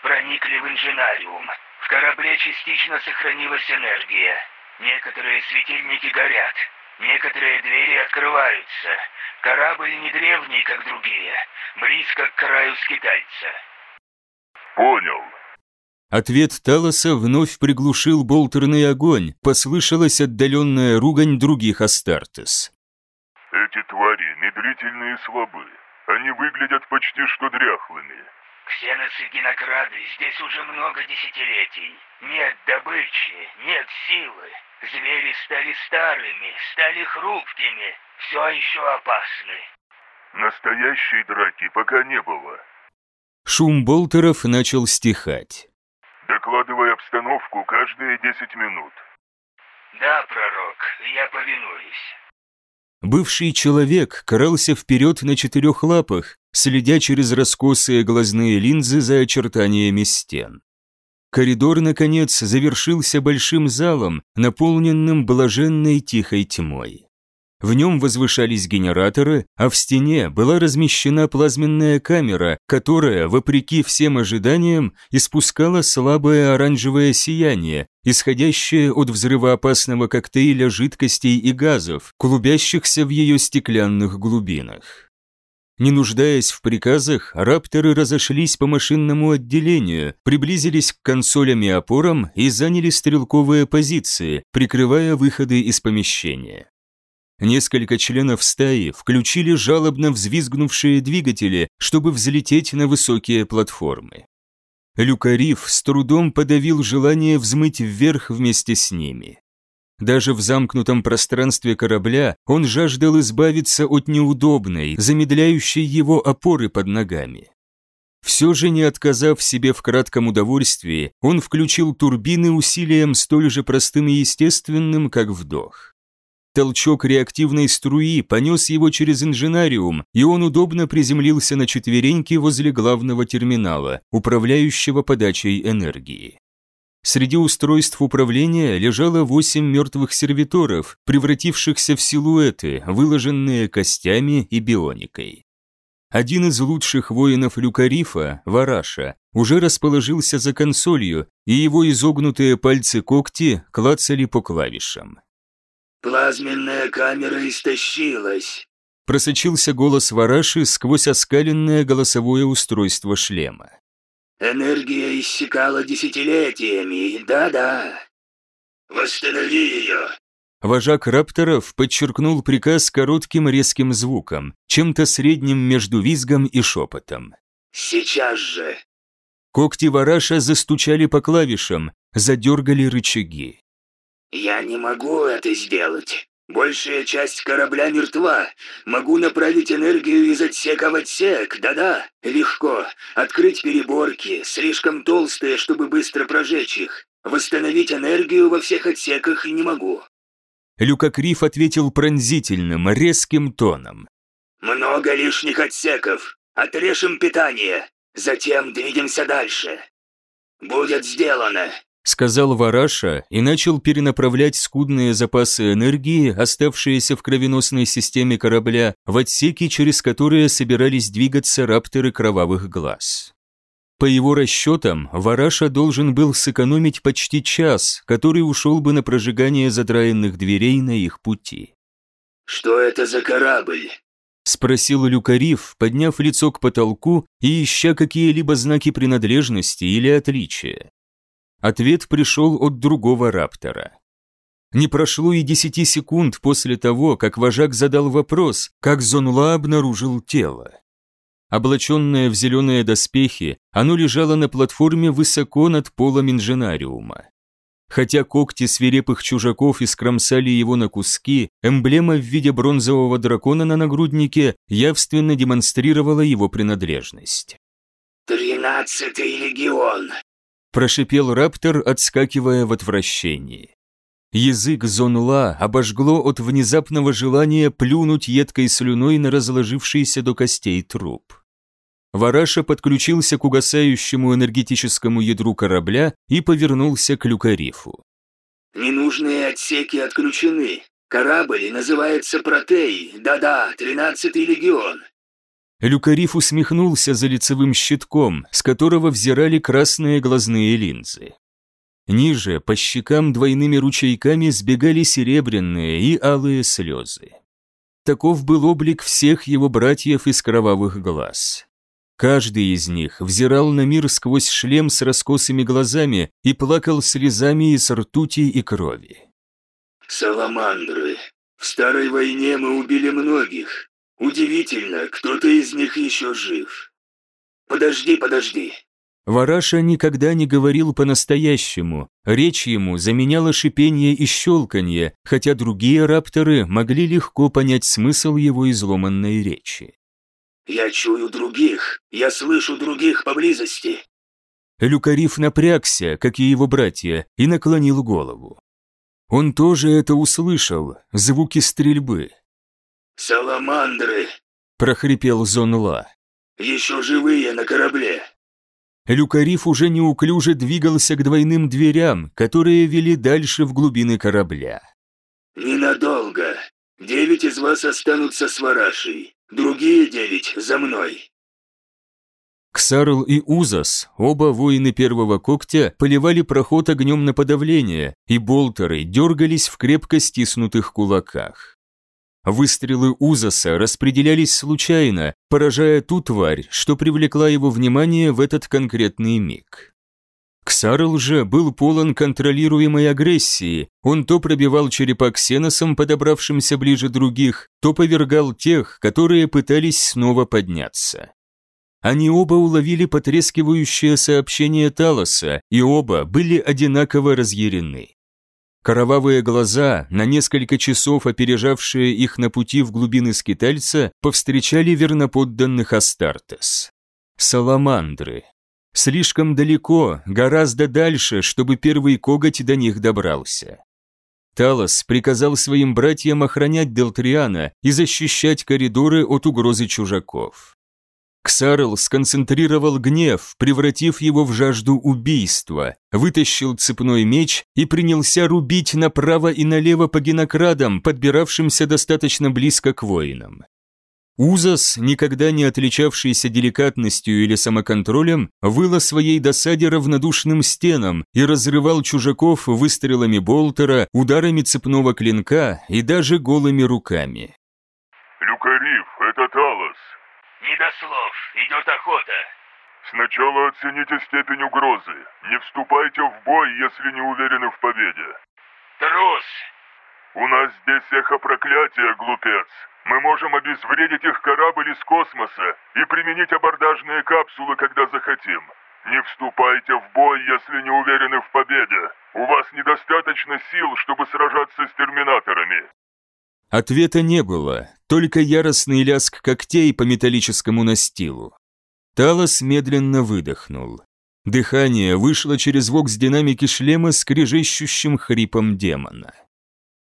Проникли в инженариум. В корабле частично сохранилась энергия. Некоторые светильники горят. Некоторые двери открываются. Корабль не древний, как другие. Близко к краю скитальца. Понял. Ответ Талоса вновь приглушил болтерный огонь, послышалась отдаленная ругань других Астартес. Эти твари медлительные и слабы. Они выглядят почти что дряхлыми. Ксеносы-генокрады здесь уже много десятилетий. Нет добычи, нет силы. Звери стали старыми, стали хрупкими. Все еще опасны. Настоящей драки пока не было. Шум болтеров начал стихать. Докладывай обстановку каждые 10 минут. Да, пророк, я повинуюсь. Бывший человек крался вперед на четырех лапах, следя через раскосые глазные линзы за очертаниями стен. Коридор, наконец, завершился большим залом, наполненным блаженной тихой тьмой. В нем возвышались генераторы, а в стене была размещена плазменная камера, которая, вопреки всем ожиданиям, испускала слабое оранжевое сияние, исходящее от взрывоопасного коктейля жидкостей и газов, клубящихся в ее стеклянных глубинах. Не нуждаясь в приказах, рапторы разошлись по машинному отделению, приблизились к консолям и опорам и заняли стрелковые позиции, прикрывая выходы из помещения. Несколько членов стаи включили жалобно взвизгнувшие двигатели, чтобы взлететь на высокие платформы. Люкариф с трудом подавил желание взмыть вверх вместе с ними. Даже в замкнутом пространстве корабля он жаждал избавиться от неудобной, замедляющей его опоры под ногами. Все же не отказав себе в кратком удовольствии, он включил турбины усилием столь же простым и естественным, как вдох. Толчок реактивной струи понес его через инженариум, и он удобно приземлился на четвереньки возле главного терминала, управляющего подачей энергии. Среди устройств управления лежало восемь мертвых сервиторов, превратившихся в силуэты, выложенные костями и бионикой. Один из лучших воинов Люкарифа, Вараша, уже расположился за консолью, и его изогнутые пальцы-когти клацали по клавишам. Плазменная камера истощилась. Просочился голос Вараши сквозь оскаленное голосовое устройство шлема. Энергия иссякала десятилетиями, да-да. Восстанови ее. Вожак рапторов подчеркнул приказ коротким резким звуком, чем-то средним между визгом и шепотом. Сейчас же. Когти Вараша застучали по клавишам, задергали рычаги. Я не могу это сделать. Большая часть корабля мертва. Могу направить энергию из отсека в отсек, да-да, легко. Открыть переборки, слишком толстые, чтобы быстро прожечь их. Восстановить энергию во всех отсеках не могу. Люкакриф ответил пронзительным, резким тоном. Много лишних отсеков. Отрежем питание. Затем двинемся дальше. Будет сделано сказал Вараша и начал перенаправлять скудные запасы энергии, оставшиеся в кровеносной системе корабля, в отсеки, через которые собирались двигаться рапторы кровавых глаз. По его расчетам, Вараша должен был сэкономить почти час, который ушел бы на прожигание задраенных дверей на их пути. «Что это за корабль?» – спросил Люкариф, подняв лицо к потолку и ища какие-либо знаки принадлежности или отличия. Ответ пришел от другого раптора. Не прошло и десяти секунд после того, как вожак задал вопрос, как Зонла обнаружил тело. Облаченное в зеленые доспехи, оно лежало на платформе высоко над полом инженариума. Хотя когти свирепых чужаков искромсали его на куски, эмблема в виде бронзового дракона на нагруднике явственно демонстрировала его принадлежность. «Тринадцатый легион!» – прошипел Раптор, отскакивая в отвращении. Язык Зонла обожгло от внезапного желания плюнуть едкой слюной на разложившийся до костей труп. Вараша подключился к угасающему энергетическому ядру корабля и повернулся к Люкарифу. «Ненужные отсеки отключены. Корабль называется Протей. Да-да, тринадцатый легион». Люкариф усмехнулся за лицевым щитком, с которого взирали красные глазные линзы. Ниже, по щекам двойными ручейками сбегали серебряные и алые слезы. Таков был облик всех его братьев из кровавых глаз. Каждый из них взирал на мир сквозь шлем с раскосыми глазами и плакал слезами из ртути и крови. «Саламандры. В старой войне мы убили многих. Удивительно, кто-то из них еще жив. Подожди, подожди». Вараша никогда не говорил по-настоящему, речь ему заменяла шипение и щелканье, хотя другие рапторы могли легко понять смысл его изломанной речи. «Я чую других, я слышу других поблизости». Люкариф напрягся, как и его братья, и наклонил голову. Он тоже это услышал, звуки стрельбы. «Саламандры!» – прохрипел Зонла. «Еще живые на корабле!» Люкариф уже неуклюже двигался к двойным дверям, которые вели дальше в глубины корабля. «Ненадолго. Девять из вас останутся с Варашей. Другие девять за мной. Ксарл и Узас, оба воины первого когтя, поливали проход огнем на подавление, и болтеры дергались в крепко стиснутых кулаках. Выстрелы Узаса распределялись случайно, поражая ту тварь, что привлекла его внимание в этот конкретный миг. Ксарл же был полон контролируемой агрессии, он то пробивал черепа ксеносом, подобравшимся ближе других, то повергал тех, которые пытались снова подняться. Они оба уловили потрескивающее сообщение Талоса, и оба были одинаково разъярены. Кровавые глаза, на несколько часов опережавшие их на пути в глубины скитальца, повстречали верноподданных Астартес. Саламандры, Слишком далеко, гораздо дальше, чтобы первый коготь до них добрался. Талос приказал своим братьям охранять Делтриана и защищать коридоры от угрозы чужаков. Ксарл сконцентрировал гнев, превратив его в жажду убийства, вытащил цепной меч и принялся рубить направо и налево по генокрадам, подбиравшимся достаточно близко к воинам. Узас, никогда не отличавшийся деликатностью или самоконтролем, выл о своей досаде равнодушным стенам и разрывал чужаков выстрелами болтера, ударами цепного клинка и даже голыми руками. «Люкариф, это Талос». «Не до слов, идет охота». «Сначала оцените степень угрозы. Не вступайте в бой, если не уверены в победе». «Трус!» «У нас здесь эхо проклятия, глупец. Мы можем обезвредить их корабль из космоса и применить абордажные капсулы, когда захотим. Не вступайте в бой, если не уверены в победе. У вас недостаточно сил, чтобы сражаться с терминаторами. Ответа не было, только яростный лязг когтей по металлическому настилу. Талос медленно выдохнул. Дыхание вышло через вокс-динамики шлема с крежещущим хрипом демона.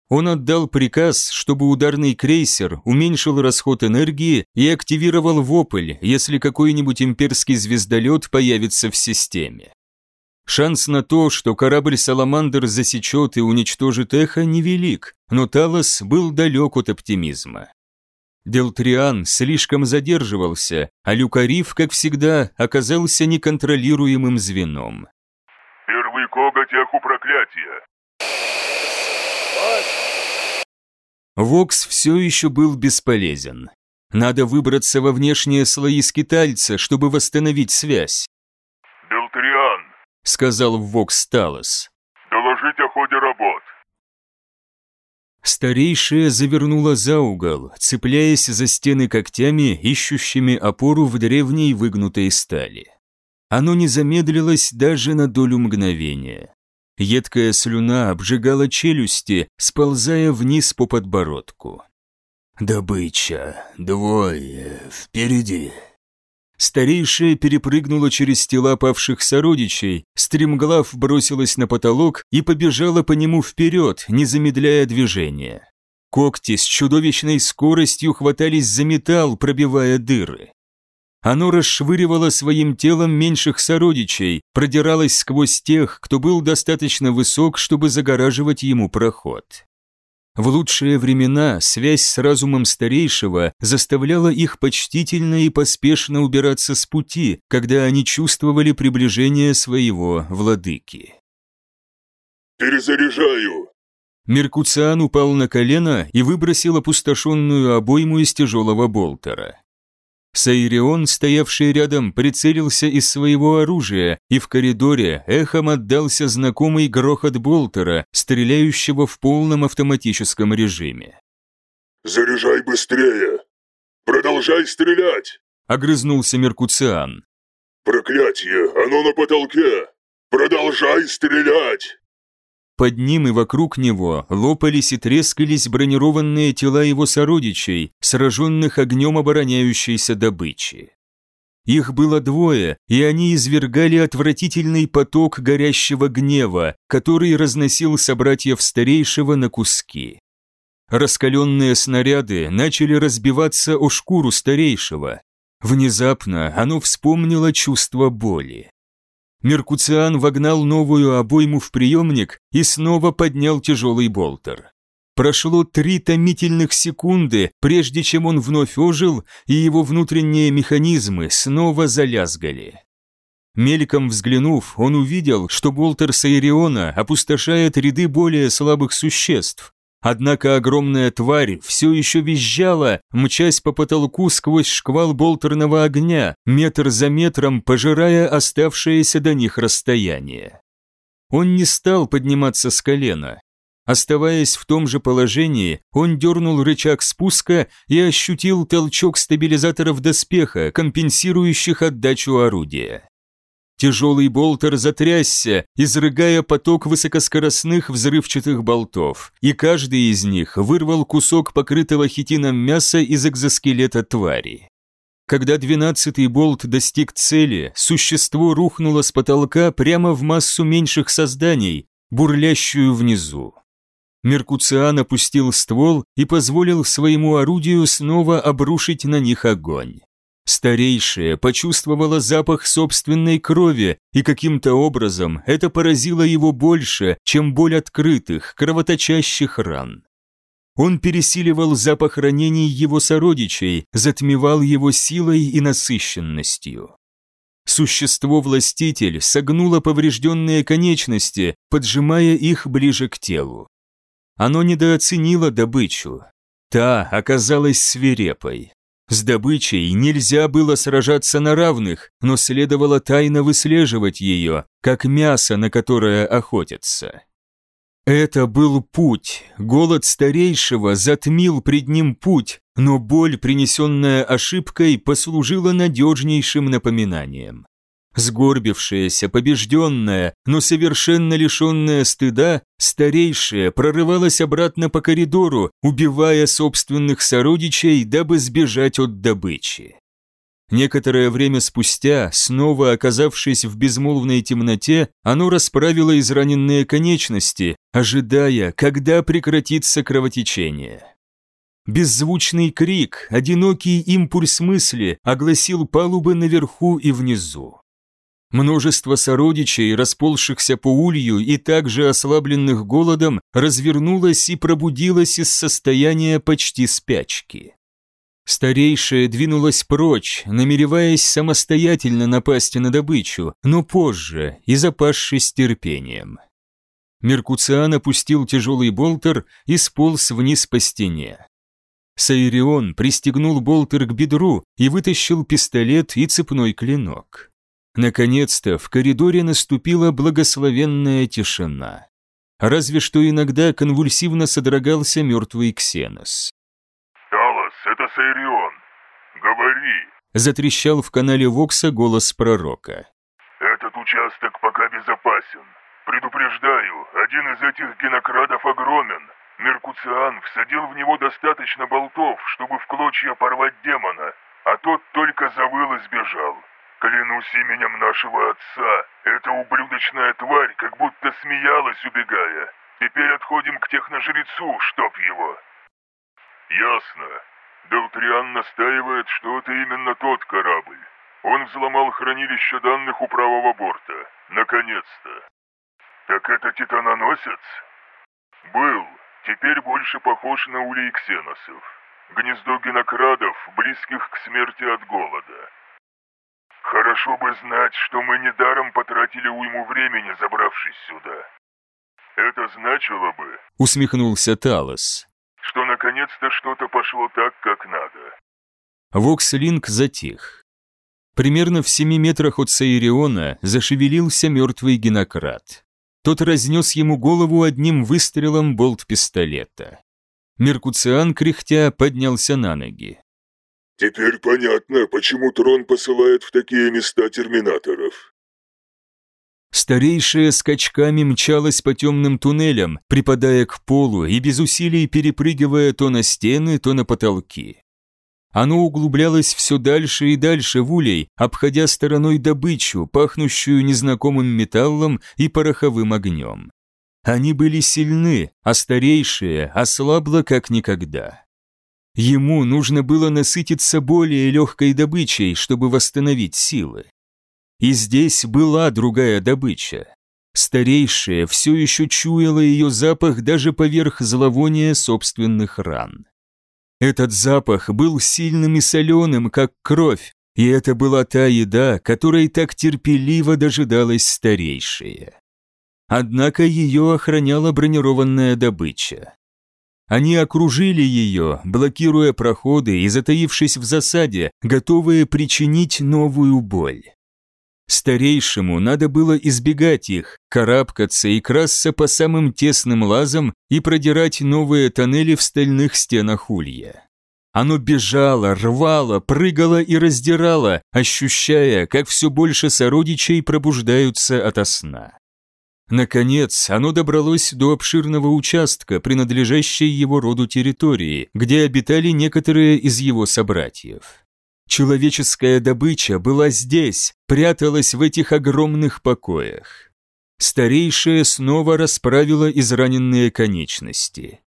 Он отдал приказ, чтобы ударный крейсер уменьшил расход энергии и активировал вопль, если какой-нибудь имперский звездолет появится в системе. Шанс на то, что корабль «Саламандр» засечет и уничтожит эхо, невелик, но Талос был далек от оптимизма. Делтриан слишком задерживался, а Люкариф, как всегда, оказался неконтролируемым звеном. «Первый коготь эху проклятия. Вокс все еще был бесполезен. Надо выбраться во внешние слои скитальца, чтобы восстановить связь. «Белтриан», — сказал Вокс Талос. — «доложить о ходе работ». Старейшая завернула за угол, цепляясь за стены когтями, ищущими опору в древней выгнутой стали. Оно не замедлилось даже на долю мгновения. Едкая слюна обжигала челюсти, сползая вниз по подбородку. «Добыча. Двое. Впереди». Старейшая перепрыгнула через тела павших сородичей, стремглав бросилась на потолок и побежала по нему вперед, не замедляя движения. Когти с чудовищной скоростью хватались за металл, пробивая дыры. Оно расшвыривало своим телом меньших сородичей, продиралось сквозь тех, кто был достаточно высок, чтобы загораживать ему проход. В лучшие времена связь с разумом старейшего заставляла их почтительно и поспешно убираться с пути, когда они чувствовали приближение своего владыки. «Перезаряжаю!» Меркуциан упал на колено и выбросил опустошенную обойму из тяжелого болтера. Сайрион, стоявший рядом, прицелился из своего оружия, и в коридоре эхом отдался знакомый грохот болтера, стреляющего в полном автоматическом режиме. «Заряжай быстрее! Продолжай стрелять!» — огрызнулся Меркуциан. «Проклятие! Оно на потолке! Продолжай стрелять!» Под ним и вокруг него лопались и трескались бронированные тела его сородичей, сраженных огнем обороняющейся добычи. Их было двое, и они извергали отвратительный поток горящего гнева, который разносил собратьев старейшего на куски. Раскаленные снаряды начали разбиваться о шкуру старейшего. Внезапно оно вспомнило чувство боли. Меркуциан вогнал новую обойму в приемник и снова поднял тяжелый болтер. Прошло три томительных секунды, прежде чем он вновь ожил, и его внутренние механизмы снова залязгали. Мельком взглянув, он увидел, что болтер Сайриона опустошает ряды более слабых существ, Однако огромная тварь все еще визжала, мчась по потолку сквозь шквал болтерного огня, метр за метром пожирая оставшееся до них расстояние. Он не стал подниматься с колена. Оставаясь в том же положении, он дернул рычаг спуска и ощутил толчок стабилизаторов доспеха, компенсирующих отдачу орудия. Тяжелый болтер затрясся, изрыгая поток высокоскоростных взрывчатых болтов, и каждый из них вырвал кусок покрытого хитином мяса из экзоскелета твари. Когда двенадцатый болт достиг цели, существо рухнуло с потолка прямо в массу меньших созданий, бурлящую внизу. Меркуциан опустил ствол и позволил своему орудию снова обрушить на них огонь. Старейшая почувствовала запах собственной крови, и каким-то образом это поразило его больше, чем боль открытых, кровоточащих ран. Он пересиливал запах ранений его сородичей, затмевал его силой и насыщенностью. Существо-властитель согнуло поврежденные конечности, поджимая их ближе к телу. Оно недооценило добычу. Та оказалась свирепой. С добычей нельзя было сражаться на равных, но следовало тайно выслеживать ее, как мясо, на которое охотятся. Это был путь, голод старейшего затмил пред ним путь, но боль, принесенная ошибкой, послужила надежнейшим напоминанием. Сгорбившаяся, побежденная, но совершенно лишенная стыда, старейшая прорывалась обратно по коридору, убивая собственных сородичей, дабы сбежать от добычи. Некоторое время спустя, снова оказавшись в безмолвной темноте, оно расправило израненные конечности, ожидая, когда прекратится кровотечение. Беззвучный крик, одинокий импульс мысли огласил палубы наверху и внизу. Множество сородичей, расползшихся по улью и также ослабленных голодом, развернулось и пробудилось из состояния почти спячки. Старейшая двинулась прочь, намереваясь самостоятельно напасть на добычу, но позже и запасшись терпением. Меркуциан опустил тяжелый болтер и сполз вниз по стене. Сайрион пристегнул болтер к бедру и вытащил пистолет и цепной клинок. Наконец-то в коридоре наступила благословенная тишина. разве что иногда конвульсивно содрогался мертвый Ксенос. «Талос, это Сайрион. Говори!» Затрещал в канале Вокса голос пророка. «Этот участок пока безопасен. Предупреждаю, один из этих генокрадов огромен. Меркуциан всадил в него достаточно болтов, чтобы в клочья порвать демона, а тот только завыл и сбежал. Клянусь именем нашего отца, эта ублюдочная тварь как будто смеялась, убегая. Теперь отходим к техножрецу, чтоб его. Ясно. Делтриан настаивает, что это именно тот корабль. Он взломал хранилище данных у правого борта. Наконец-то. Так это титаноносец? Был. Теперь больше похож на улей ксеносов. Гнездо генокрадов, близких к смерти от голода. Хорошо бы знать, что мы недаром потратили уйму времени, забравшись сюда. Это значило бы, Усмехнулся Талос. что наконец-то что-то пошло так, как надо. Вокслинк затих. Примерно в семи метрах от Саириона зашевелился мертвый генократ. Тот разнес ему голову одним выстрелом болт-пистолета. Меркуциан, кряхтя, поднялся на ноги. Теперь понятно, почему трон посылает в такие места терминаторов. Старейшая скачками мчалась по темным туннелям, припадая к полу и без усилий перепрыгивая то на стены, то на потолки. Оно углублялось все дальше и дальше в улей, обходя стороной добычу, пахнущую незнакомым металлом и пороховым огнем. Они были сильны, а старейшее ослабло как никогда. Ему нужно было насытиться более легкой добычей, чтобы восстановить силы. И здесь была другая добыча. Старейшая все еще чуяла ее запах даже поверх зловония собственных ран. Этот запах был сильным и соленым, как кровь, и это была та еда, которой так терпеливо дожидалась старейшая. Однако ее охраняла бронированная добыча. Они окружили ее, блокируя проходы и затаившись в засаде, готовые причинить новую боль. Старейшему надо было избегать их, карабкаться и красться по самым тесным лазам и продирать новые тоннели в стальных стенах улья. Оно бежало, рвало, прыгало и раздирало, ощущая, как все больше сородичей пробуждаются ото сна. Наконец, оно добралось до обширного участка, принадлежащей его роду территории, где обитали некоторые из его собратьев. Человеческая добыча была здесь, пряталась в этих огромных покоях. Старейшая снова расправила израненные конечности.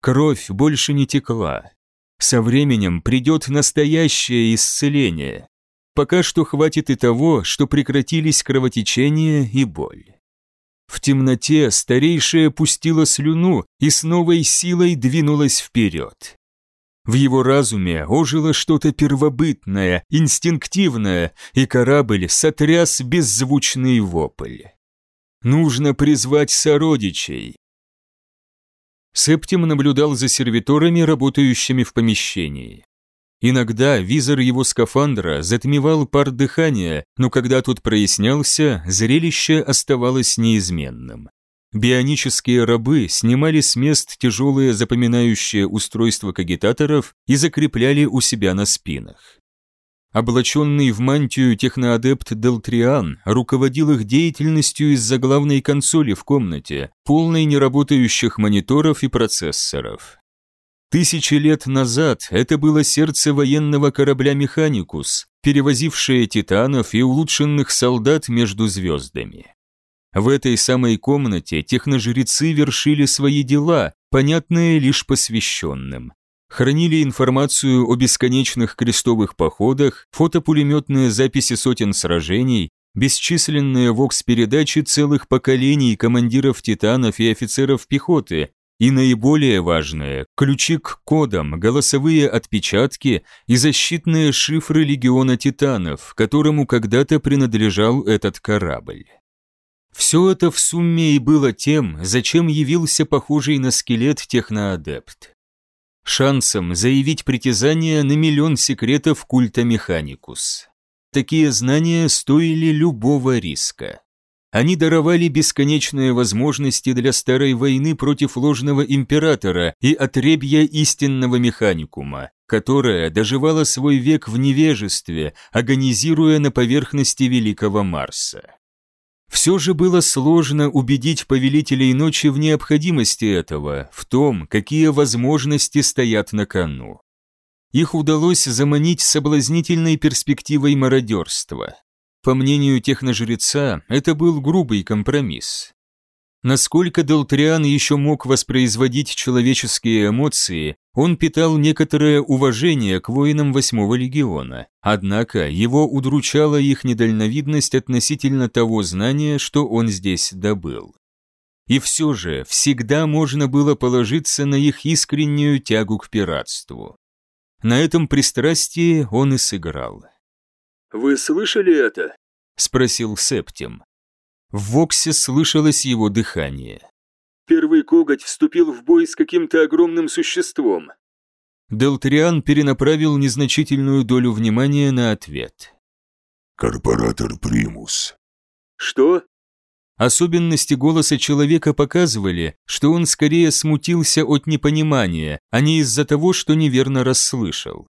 Кровь больше не текла. Со временем придет настоящее исцеление. Пока что хватит и того, что прекратились кровотечение и боль. В темноте старейшая пустила слюну и с новой силой двинулась вперед. В его разуме ожило что-то первобытное, инстинктивное, и корабль сотряс беззвучный вопль. Нужно призвать сородичей. Септим наблюдал за сервиторами, работающими в помещении. Иногда визор его скафандра затмевал пар дыхания, но когда тот прояснялся, зрелище оставалось неизменным. Бионические рабы снимали с мест тяжелые запоминающие устройства кагитаторов и закрепляли у себя на спинах. Облаченный в мантию техноадепт Делтриан руководил их деятельностью из-за главной консоли в комнате, полной неработающих мониторов и процессоров. Тысячи лет назад это было сердце военного корабля «Механикус», перевозившее титанов и улучшенных солдат между звездами. В этой самой комнате техножрецы вершили свои дела, понятные лишь посвященным. Хранили информацию о бесконечных крестовых походах, фотопулеметные записи сотен сражений, бесчисленные вокс-передачи целых поколений командиров титанов и офицеров пехоты, и наиболее важное – ключи к кодам, голосовые отпечатки и защитные шифры легиона титанов, которому когда-то принадлежал этот корабль. Все это в сумме и было тем, зачем явился похожий на скелет техноадепт. Шансом заявить притязание на миллион секретов культа Механикус. Такие знания стоили любого риска. Они даровали бесконечные возможности для старой войны против ложного императора и отребья истинного механикума, которая доживала свой век в невежестве, агонизируя на поверхности Великого Марса. Все же было сложно убедить повелителей ночи в необходимости этого, в том, какие возможности стоят на кону. Их удалось заманить соблазнительной перспективой мародерства. По мнению техножреца, это был грубый компромисс. Насколько Делтриан еще мог воспроизводить человеческие эмоции, он питал некоторое уважение к воинам восьмого легиона, однако его удручала их недальновидность относительно того знания, что он здесь добыл. И все же всегда можно было положиться на их искреннюю тягу к пиратству. На этом пристрастии он и сыграл. «Вы слышали это?» – спросил Септим. В Воксе слышалось его дыхание. Первый коготь вступил в бой с каким-то огромным существом. Делтриан перенаправил незначительную долю внимания на ответ. «Корпоратор Примус». «Что?» Особенности голоса человека показывали, что он скорее смутился от непонимания, а не из-за того, что неверно расслышал.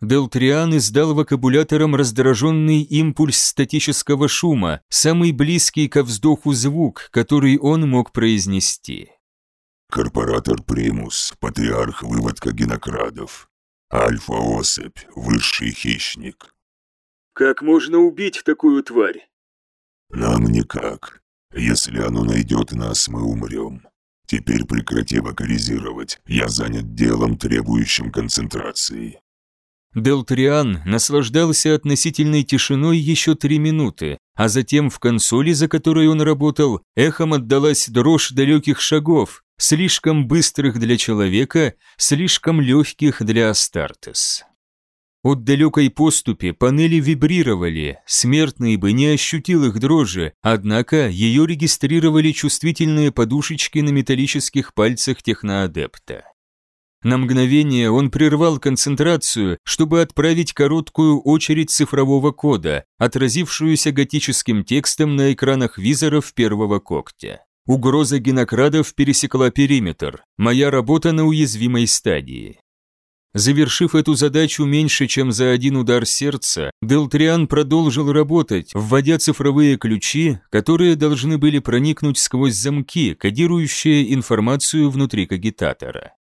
Делтриан издал вокабулятором раздраженный импульс статического шума, самый близкий ко вздоху звук, который он мог произнести. «Корпоратор Примус, патриарх выводка генокрадов. Альфа-особь, высший хищник». «Как можно убить такую тварь?» «Нам никак. Если оно найдет нас, мы умрем. Теперь прекрати вокализировать, я занят делом, требующим концентрации». Делтриан наслаждался относительной тишиной еще три минуты, а затем в консоли, за которой он работал, эхом отдалась дрожь далеких шагов, слишком быстрых для человека, слишком легких для Астартес. От далекой поступи панели вибрировали, смертный бы не ощутил их дрожи, однако ее регистрировали чувствительные подушечки на металлических пальцах техноадепта. На мгновение он прервал концентрацию, чтобы отправить короткую очередь цифрового кода, отразившуюся готическим текстом на экранах визоров первого когтя. Угроза генокрадов пересекла периметр. Моя работа на уязвимой стадии. Завершив эту задачу меньше, чем за один удар сердца, Делтриан продолжил работать, вводя цифровые ключи, которые должны были проникнуть сквозь замки, кодирующие информацию внутри кагитатора.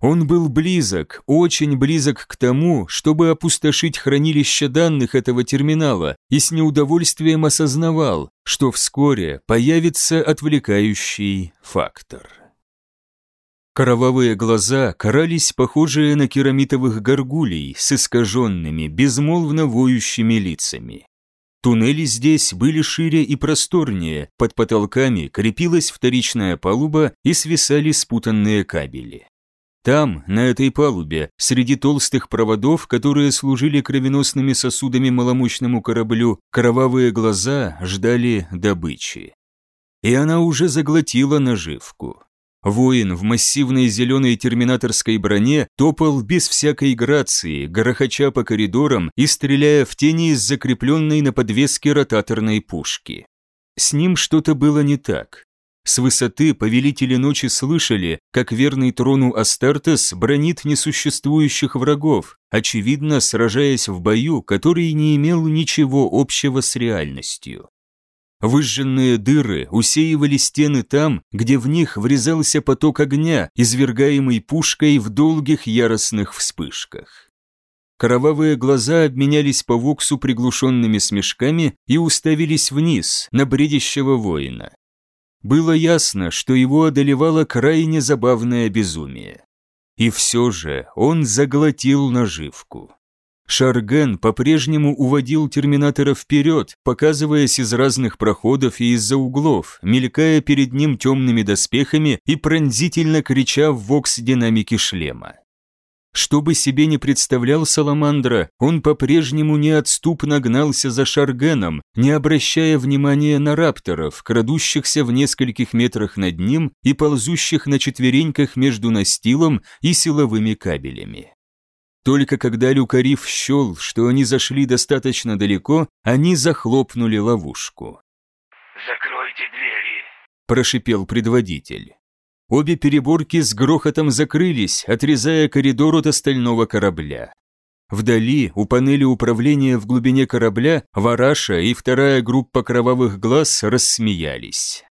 Он был близок, очень близок к тому, чтобы опустошить хранилище данных этого терминала и с неудовольствием осознавал, что вскоре появится отвлекающий фактор. Кровавые глаза карались похожие на керамитовых горгулей с искаженными, безмолвно воющими лицами. Туннели здесь были шире и просторнее, под потолками крепилась вторичная палуба и свисали спутанные кабели. Там, на этой палубе, среди толстых проводов, которые служили кровеносными сосудами маломощному кораблю, кровавые глаза ждали добычи. И она уже заглотила наживку. Воин в массивной зеленой терминаторской броне топал без всякой грации, грохоча по коридорам и стреляя в тени из закрепленной на подвеске ротаторной пушки. С ним что-то было не так. С высоты повелители ночи слышали, как верный трону Астартес бронит несуществующих врагов, очевидно сражаясь в бою, который не имел ничего общего с реальностью. Выжженные дыры усеивали стены там, где в них врезался поток огня, извергаемый пушкой в долгих яростных вспышках. Кровавые глаза обменялись по воксу приглушенными смешками и уставились вниз, на бредящего воина. Было ясно, что его одолевало крайне забавное безумие. И все же он заглотил наживку. Шарген по-прежнему уводил терминатора вперед, показываясь из разных проходов и из-за углов, мелькая перед ним темными доспехами и пронзительно крича в вокс-динамике шлема. Что бы себе не представлял Саламандра, он по-прежнему неотступно гнался за Шаргеном, не обращая внимания на рапторов, крадущихся в нескольких метрах над ним и ползущих на четвереньках между настилом и силовыми кабелями. Только когда Люкариф счел, что они зашли достаточно далеко, они захлопнули ловушку. «Закрой «Закройте двери!» – прошипел предводитель. Обе переборки с грохотом закрылись, отрезая коридор от остального корабля. Вдали, у панели управления в глубине корабля, Вараша и вторая группа кровавых глаз рассмеялись.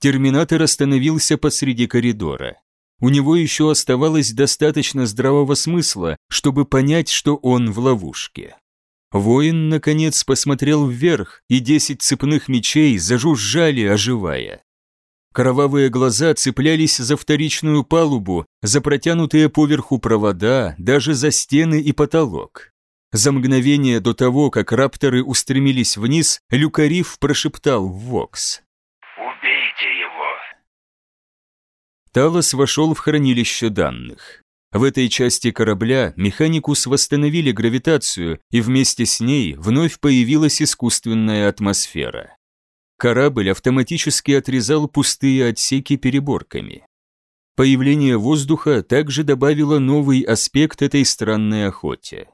Терминатор остановился посреди коридора. У него еще оставалось достаточно здравого смысла, чтобы понять, что он в ловушке. Воин, наконец, посмотрел вверх, и десять цепных мечей зажужжали, оживая. Кровавые глаза цеплялись за вторичную палубу, за протянутые поверху провода, даже за стены и потолок. За мгновение до того, как рапторы устремились вниз, Люкариф прошептал в Вокс. «Убейте его!» Талос вошел в хранилище данных. В этой части корабля Механикус восстановили гравитацию, и вместе с ней вновь появилась искусственная атмосфера. Корабль автоматически отрезал пустые отсеки переборками. Появление воздуха также добавило новый аспект этой странной охоте.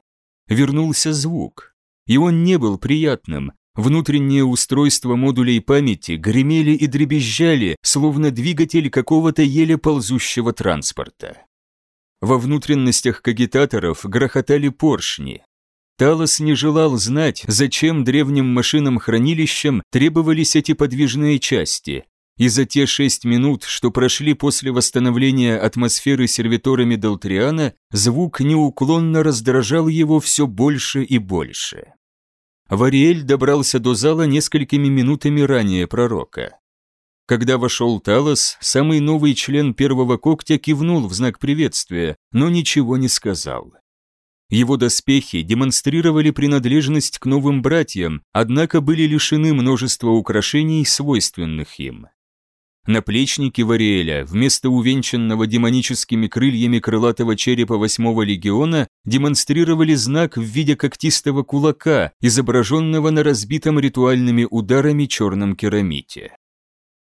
Вернулся звук. И он не был приятным. Внутренние устройства модулей памяти гремели и дребезжали, словно двигатель какого-то еле ползущего транспорта. Во внутренностях кагитаторов грохотали поршни, Талос не желал знать, зачем древним машинам-хранилищам требовались эти подвижные части, и за те шесть минут, что прошли после восстановления атмосферы сервиторами Долтриана, звук неуклонно раздражал его все больше и больше. Вариэль добрался до зала несколькими минутами ранее пророка. Когда вошел Талос, самый новый член первого когтя кивнул в знак приветствия, но ничего не сказал. Его доспехи демонстрировали принадлежность к новым братьям, однако были лишены множества украшений, свойственных им. Наплечники Вариэля вместо увенчанного демоническими крыльями крылатого черепа восьмого легиона демонстрировали знак в виде когтистого кулака, изображенного на разбитом ритуальными ударами черном керамите.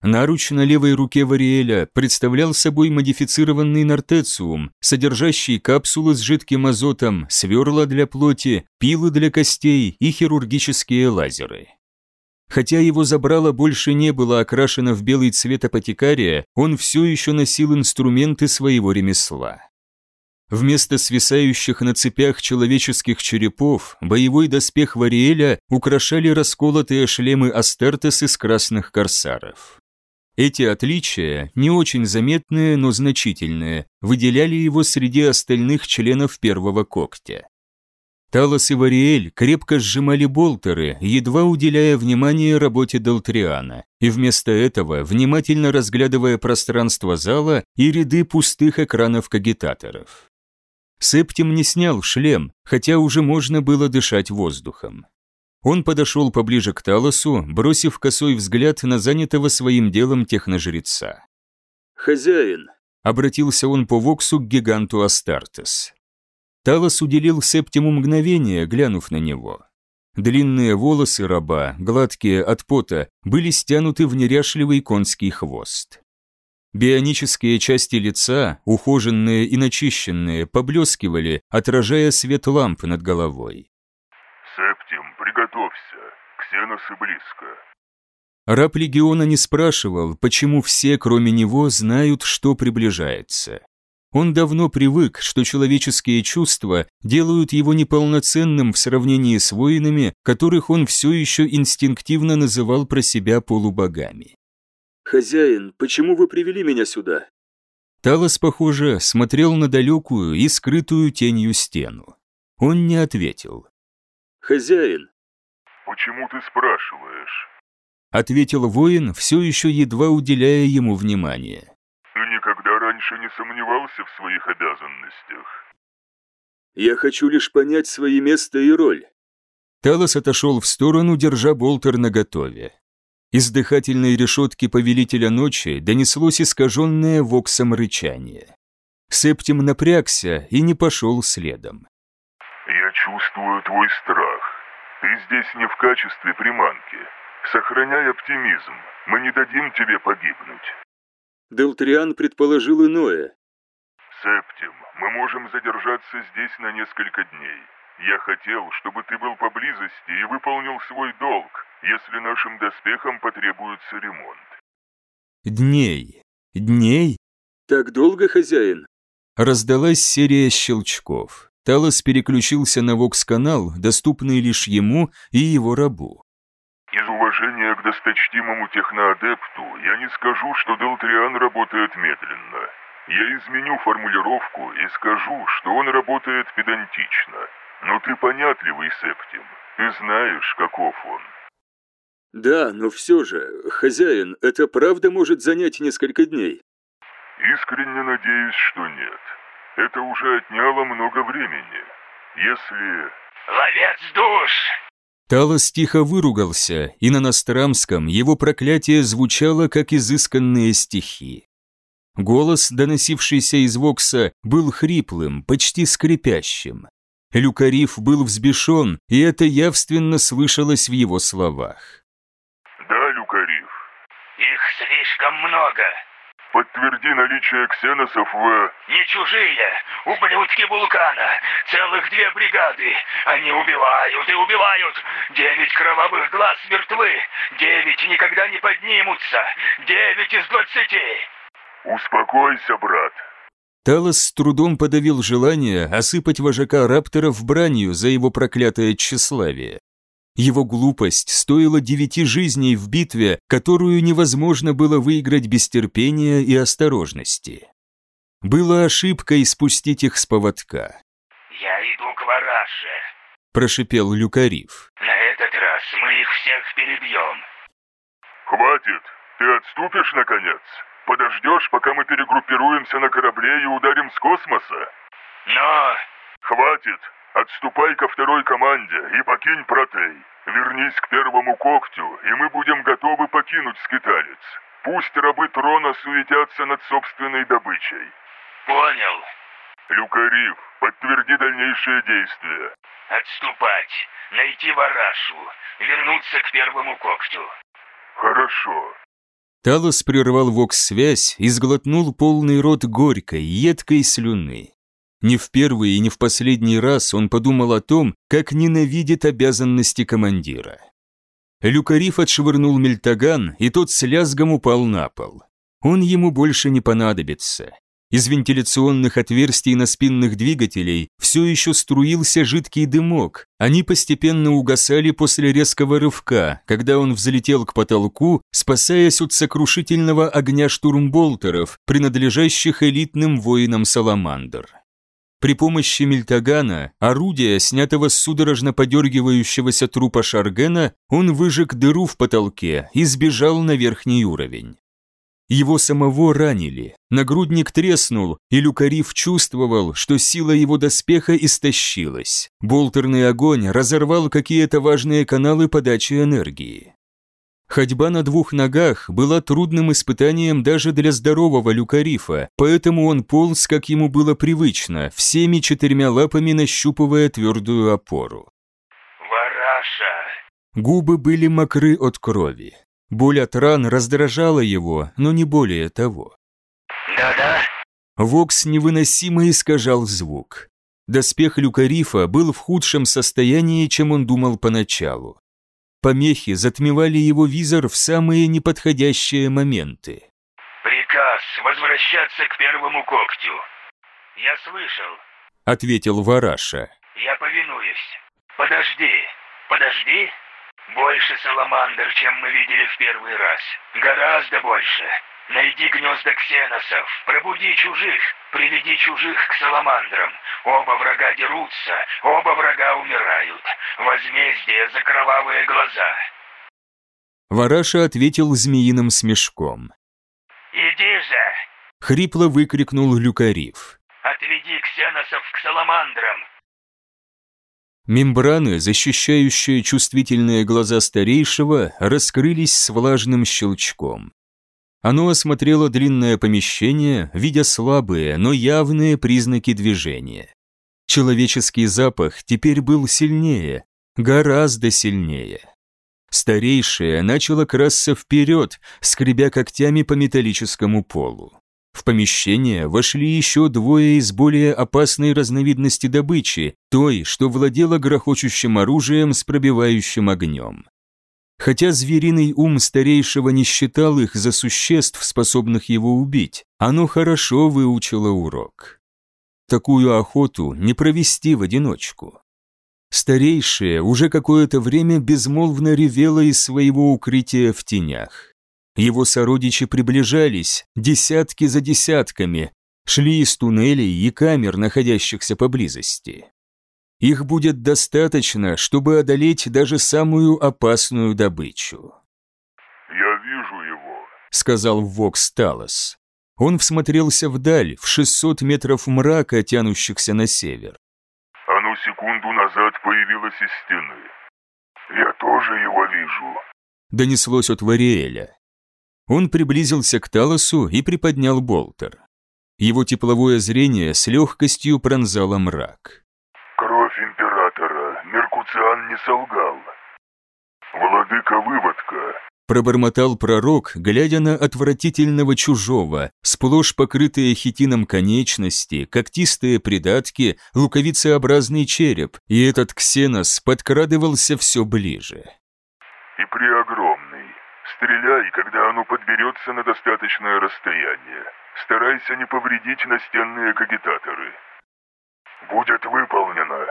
Наруч на левой руке Вариэля представлял собой модифицированный нортециум, содержащий капсулы с жидким азотом, сверла для плоти, пилы для костей и хирургические лазеры. Хотя его забрало больше не было окрашено в белый цвет апотекария, он все еще носил инструменты своего ремесла. Вместо свисающих на цепях человеческих черепов, боевой доспех Вариэля украшали расколотые шлемы Астертес из красных корсаров. Эти отличия, не очень заметные, но значительные, выделяли его среди остальных членов первого когтя. Талос и Вариэль крепко сжимали болтеры, едва уделяя внимание работе Долтриана, и вместо этого внимательно разглядывая пространство зала и ряды пустых экранов кагитаторов. Септим не снял шлем, хотя уже можно было дышать воздухом. Он подошел поближе к Талосу, бросив косой взгляд на занятого своим делом техножреца. «Хозяин», — обратился он по Воксу к гиганту Астартес. Талос уделил Септиму мгновение, глянув на него. Длинные волосы раба, гладкие от пота, были стянуты в неряшливый конский хвост. Бионические части лица, ухоженные и начищенные, поблескивали, отражая свет ламп над головой. «Септим, приготовься, ксеносы близко». Раб легиона не спрашивал, почему все, кроме него, знают, что приближается. Он давно привык, что человеческие чувства делают его неполноценным в сравнении с воинами, которых он все еще инстинктивно называл про себя полубогами. «Хозяин, почему вы привели меня сюда?» Талос, похоже, смотрел на далекую и скрытую тенью стену. Он не ответил. «Хозяин!» «Почему ты спрашиваешь?» Ответил воин, все еще едва уделяя ему внимания. «Ты никогда раньше не сомневался в своих обязанностях?» «Я хочу лишь понять свои место и роль». Талос отошел в сторону, держа болтер наготове. Из дыхательной решетки повелителя ночи донеслось искаженное воксом рычание. Септим напрягся и не пошел следом. «Я чувствую твой страх. Ты здесь не в качестве приманки. Сохраняй оптимизм. Мы не дадим тебе погибнуть». Делтриан предположил иное. «Септим, мы можем задержаться здесь на несколько дней. Я хотел, чтобы ты был поблизости и выполнил свой долг, если нашим доспехам потребуется ремонт. Дней. Дней? Так долго, хозяин? Раздалась серия щелчков. Талос переключился на вокс-канал, доступный лишь ему и его рабу. Из уважения к досточтимому техноадепту я не скажу, что Делтриан работает медленно. Я изменю формулировку и скажу, что он работает педантично. Но ты понятливый, Септим. Ты знаешь, каков он. Да, но все же, хозяин, это правда может занять несколько дней? Искренне надеюсь, что нет. Это уже отняло много времени. Если... Ловец душ! Талос тихо выругался, и на Нострамском его проклятие звучало, как изысканные стихи. Голос, доносившийся из Вокса, был хриплым, почти скрипящим. Люкариф был взбешен, и это явственно слышалось в его словах. Да, Люкариф. Их слишком много. Подтверди наличие ксеносов в... Не чужие, ублюдки вулкана. Целых две бригады. Они убивают и убивают. Девять кровавых глаз мертвы. Девять никогда не поднимутся. Девять из двадцати. Успокойся, брат. Талос с трудом подавил желание осыпать вожака рапторов бранью за его проклятое тщеславие. Его глупость стоила девяти жизней в битве, которую невозможно было выиграть без терпения и осторожности. Было ошибкой спустить их с поводка. Я иду к Вараше. Прошипел Люкариф. На этот раз мы их всех перебьем. Хватит. Ты отступишь, наконец? Подождешь, пока мы перегруппируемся на корабле и ударим с космоса? Но... Хватит. Отступай ко второй команде и покинь Протей. Вернись к первому когтю, и мы будем готовы покинуть скиталец. Пусть рабы трона суетятся над собственной добычей. Понял. Люкариф, подтверди дальнейшие действия. Отступать. Найти Варашу. Вернуться к первому когтю. Хорошо. Талос прервал вокс-связь и сглотнул полный рот горькой, едкой слюны. Не в первый и не в последний раз он подумал о том, как ненавидит обязанности командира. Люкариф отшвырнул мельтаган, и тот с лязгом упал на пол. Он ему больше не понадобится. Из вентиляционных отверстий на спинных двигателей все еще струился жидкий дымок. Они постепенно угасали после резкого рывка, когда он взлетел к потолку, спасаясь от сокрушительного огня штурмболтеров, принадлежащих элитным воинам Саламандр. При помощи мельтагана, орудия, снятого с судорожно подергивающегося трупа Шаргена, он выжег дыру в потолке и сбежал на верхний уровень. Его самого ранили, нагрудник треснул, и Люкариф чувствовал, что сила его доспеха истощилась. Болтерный огонь разорвал какие-то важные каналы подачи энергии. Ходьба на двух ногах была трудным испытанием даже для здорового люкарифа, поэтому он полз, как ему было привычно, всеми четырьмя лапами нащупывая твердую опору. Вараша. Губы были мокры от крови. Боль от ран раздражала его, но не более того. Да-да. Вокс невыносимо искажал звук. Доспех люкарифа был в худшем состоянии, чем он думал поначалу. Помехи затмевали его визор в самые неподходящие моменты. Приказ возвращаться к первому когтю. Я слышал. Ответил Вараша. Я повинуюсь. Подожди. Подожди. Больше саламандр, чем мы видели в первый раз. Гораздо больше. Найди гнезда ксеносов, пробуди чужих, приведи чужих к саламандрам. Оба врага дерутся, оба врага умирают. Возмездие за кровавые глаза. Вараша ответил змеиным смешком. Иди же, Хрипло выкрикнул Люкариф. отведи ксеносов к саламандрам. Мембраны, защищающие чувствительные глаза старейшего, раскрылись с влажным щелчком. Оно осмотрело длинное помещение, видя слабые, но явные признаки движения. Человеческий запах теперь был сильнее, гораздо сильнее. Старейшее начало красться вперед, скребя когтями по металлическому полу. В помещение вошли еще двое из более опасной разновидности добычи, той, что владела грохочущим оружием с пробивающим огнем. Хотя звериный ум старейшего не считал их за существ, способных его убить, оно хорошо выучило урок. Такую охоту не провести в одиночку. Старейшее уже какое-то время безмолвно ревело из своего укрытия в тенях. Его сородичи приближались, десятки за десятками, шли из туннелей и камер, находящихся поблизости. Их будет достаточно, чтобы одолеть даже самую опасную добычу. «Я вижу его», — сказал Вокс Талос. Он всмотрелся вдаль, в 600 метров мрака, тянущихся на север. «Оно секунду назад появилось из стены. Я тоже его вижу», — донеслось от Вариэля. Он приблизился к Талосу и приподнял болтер. Его тепловое зрение с легкостью пронзало мрак. «Кровь императора. Меркуциан не солгал. Владыка-выводка». Пробормотал пророк, глядя на отвратительного чужого, сплошь покрытые хитином конечности, когтистые придатки, луковицеобразный череп, и этот ксенос подкрадывался все ближе. «И преогромный. Стреляй, когда оно подберется на достаточное расстояние. Старайся не повредить настенные кагитаторы. Будет выполнено.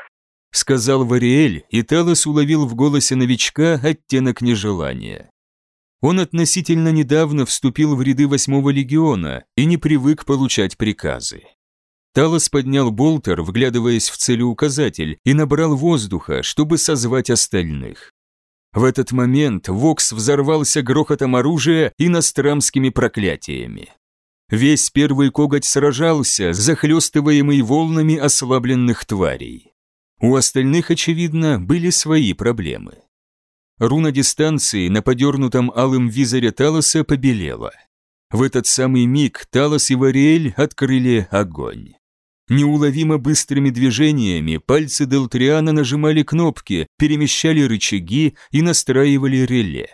Сказал Вариэль, и Талос уловил в голосе новичка оттенок нежелания. Он относительно недавно вступил в ряды восьмого легиона и не привык получать приказы. Талос поднял болтер, вглядываясь в целеуказатель, и набрал воздуха, чтобы созвать остальных. В этот момент Вокс взорвался грохотом оружия и настрамскими проклятиями. Весь первый коготь сражался, захлестываемый волнами ослабленных тварей. У остальных, очевидно, были свои проблемы. Руна дистанции на подернутом алым визоре Талоса побелела. В этот самый миг Талос и Вариэль открыли огонь. Неуловимо быстрыми движениями пальцы Делтриана нажимали кнопки, перемещали рычаги и настраивали реле.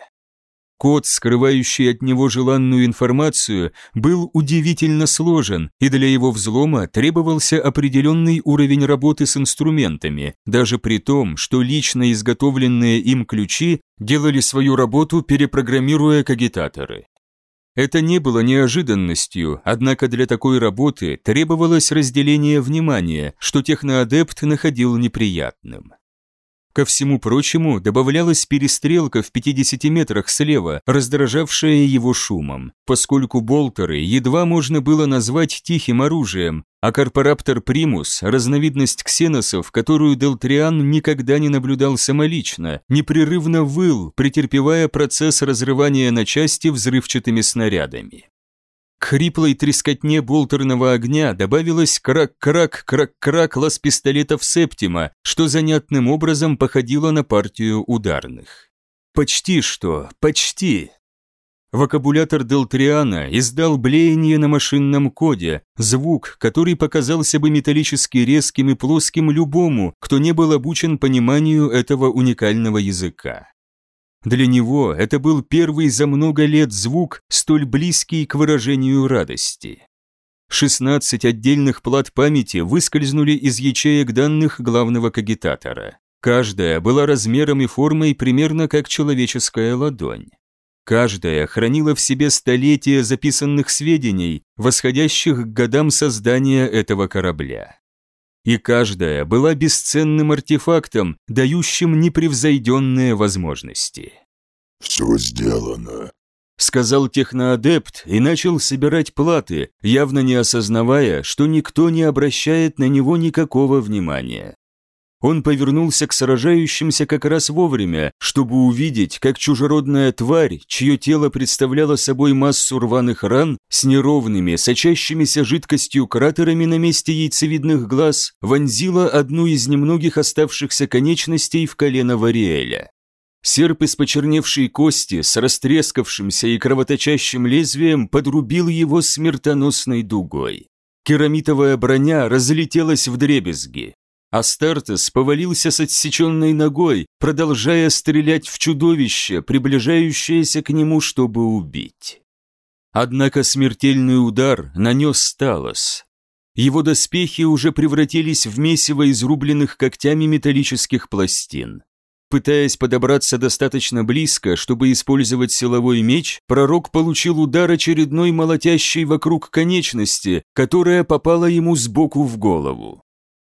Код, скрывающий от него желанную информацию, был удивительно сложен, и для его взлома требовался определенный уровень работы с инструментами, даже при том, что лично изготовленные им ключи делали свою работу, перепрограммируя кагитаторы. Это не было неожиданностью, однако для такой работы требовалось разделение внимания, что техноадепт находил неприятным. Ко всему прочему добавлялась перестрелка в 50 метрах слева, раздражавшая его шумом, поскольку болтеры едва можно было назвать тихим оружием, а корпораптор Примус – разновидность ксеносов, которую Делтриан никогда не наблюдал самолично, непрерывно выл, претерпевая процесс разрывания на части взрывчатыми снарядами. К хриплой трескотне болтерного огня добавилось крак-крак, крак-крак лаз пистолетов Септима, что занятным образом походило на партию ударных. Почти что, почти. Вокабулятор Делтриана издал блеяние на машинном коде, звук, который показался бы металлически резким и плоским любому, кто не был обучен пониманию этого уникального языка. Для него это был первый за много лет звук, столь близкий к выражению радости. 16 отдельных плат памяти выскользнули из ячеек данных главного кагитатора. Каждая была размером и формой примерно как человеческая ладонь. Каждая хранила в себе столетия записанных сведений, восходящих к годам создания этого корабля. И каждая была бесценным артефактом, дающим непревзойденные возможности. «Все сделано», — сказал техноадепт и начал собирать платы, явно не осознавая, что никто не обращает на него никакого внимания. Он повернулся к сражающимся как раз вовремя, чтобы увидеть, как чужеродная тварь, чье тело представляло собой массу рваных ран, с неровными, сочащимися жидкостью кратерами на месте яйцевидных глаз, вонзила одну из немногих оставшихся конечностей в колено Вариэля. Серп из почерневшей кости с растрескавшимся и кровоточащим лезвием подрубил его смертоносной дугой. Керамитовая броня разлетелась в дребезги. Астартес повалился с отсеченной ногой, продолжая стрелять в чудовище, приближающееся к нему, чтобы убить. Однако смертельный удар нанес Сталос. Его доспехи уже превратились в месиво изрубленных когтями металлических пластин. Пытаясь подобраться достаточно близко, чтобы использовать силовой меч, пророк получил удар очередной молотящей вокруг конечности, которая попала ему сбоку в голову.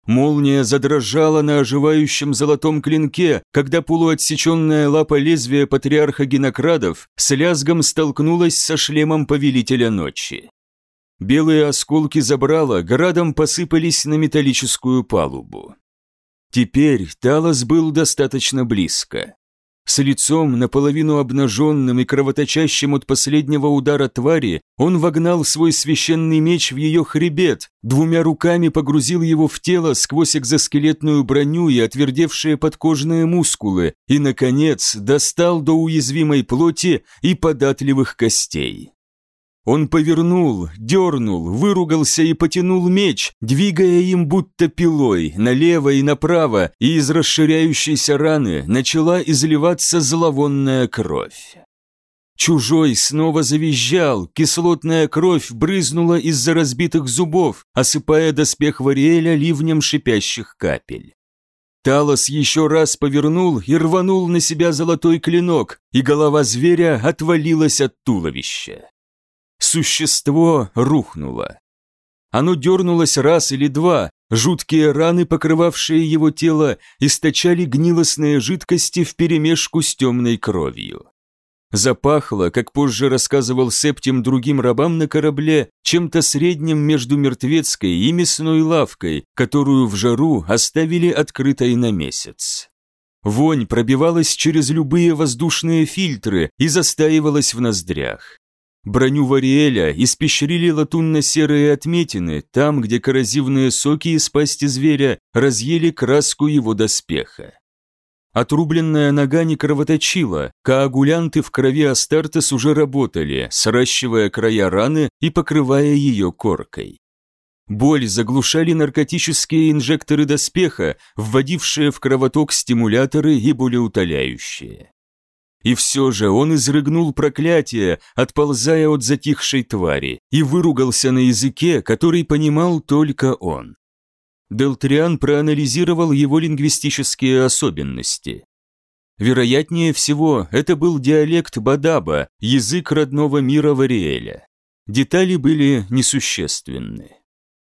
Молния задрожала на оживающем золотом клинке, когда полуотсеченная лапа лезвия патриарха Генокрадов с лязгом столкнулась со шлемом Повелителя Ночи. Белые осколки забрала градом посыпались на металлическую палубу. Теперь Талос был достаточно близко. С лицом наполовину обнаженным и кровоточащим от последнего удара твари, он вогнал свой священный меч в ее хребет, двумя руками погрузил его в тело сквозь экзоскелетную броню и отвердевшие подкожные мускулы, и, наконец, достал до уязвимой плоти и податливых костей. Он повернул, дернул, выругался и потянул меч, двигая им будто пилой, налево и направо, и из расширяющейся раны начала изливаться зловонная кровь. Чужой снова завизжал, кислотная кровь брызнула из-за разбитых зубов, осыпая доспех Вариэля ливнем шипящих капель. Талос еще раз повернул и рванул на себя золотой клинок, и голова зверя отвалилась от туловища. Существо рухнуло. Оно дернулось раз или два, жуткие раны, покрывавшие его тело, источали гнилостные жидкости вперемешку с темной кровью. Запахло, как позже рассказывал Септим другим рабам на корабле, чем-то средним между мертвецкой и мясной лавкой, которую в жару оставили открытой на месяц. Вонь пробивалась через любые воздушные фильтры и застаивалась в ноздрях. Броню Вариэля испещрили латунно-серые отметины, там, где коррозивные соки из пасти зверя разъели краску его доспеха. Отрубленная нога не кровоточила, коагулянты в крови Астартес уже работали, сращивая края раны и покрывая ее коркой. Боль заглушали наркотические инжекторы доспеха, вводившие в кровоток стимуляторы и болеутоляющие. И все же он изрыгнул проклятие, отползая от затихшей твари, и выругался на языке, который понимал только он. Делтриан проанализировал его лингвистические особенности. Вероятнее всего, это был диалект Бадаба, язык родного мира Вариэля. Детали были несущественны.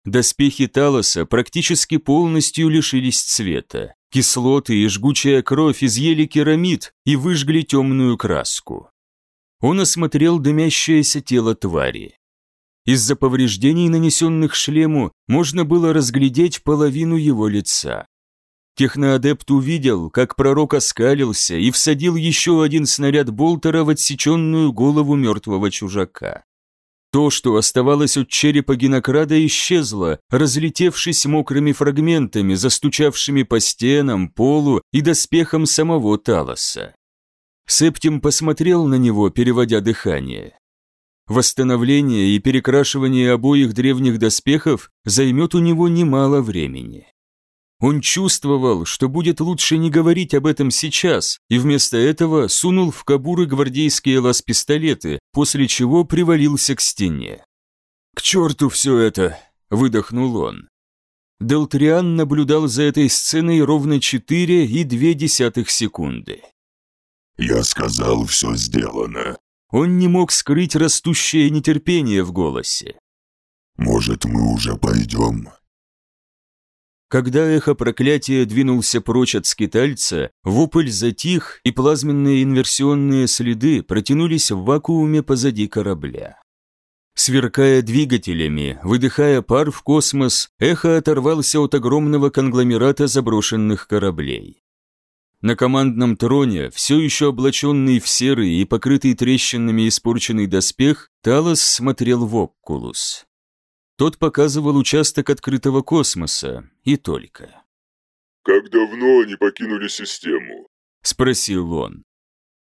Доспехи Талоса практически полностью лишились цвета. Кислоты и жгучая кровь изъели керамид и выжгли темную краску. Он осмотрел дымящееся тело твари. Из-за повреждений, нанесенных шлему, можно было разглядеть половину его лица. Техноадепт увидел, как пророк оскалился и всадил еще один снаряд болтера в отсеченную голову мертвого чужака. То, что оставалось от черепа Генокрада, исчезло, разлетевшись мокрыми фрагментами, застучавшими по стенам, полу и доспехам самого Талоса. Септим посмотрел на него, переводя дыхание. Восстановление и перекрашивание обоих древних доспехов займет у него немало времени. Он чувствовал, что будет лучше не говорить об этом сейчас, и вместо этого сунул в кобуры гвардейские лаз-пистолеты, после чего привалился к стене. «К черту все это!» – выдохнул он. Делтриан наблюдал за этой сценой ровно четыре и две десятых секунды. «Я сказал, все сделано». Он не мог скрыть растущее нетерпение в голосе. «Может, мы уже пойдем?» Когда эхо проклятия двинулся прочь от скитальца, вопль затих, и плазменные инверсионные следы протянулись в вакууме позади корабля. Сверкая двигателями, выдыхая пар в космос, эхо оторвался от огромного конгломерата заброшенных кораблей. На командном троне, все еще облаченный в серый и покрытый трещинами испорченный доспех, Талос смотрел в Оккулус. Тот показывал участок открытого космоса, и только. «Как давно они покинули систему?» – спросил он.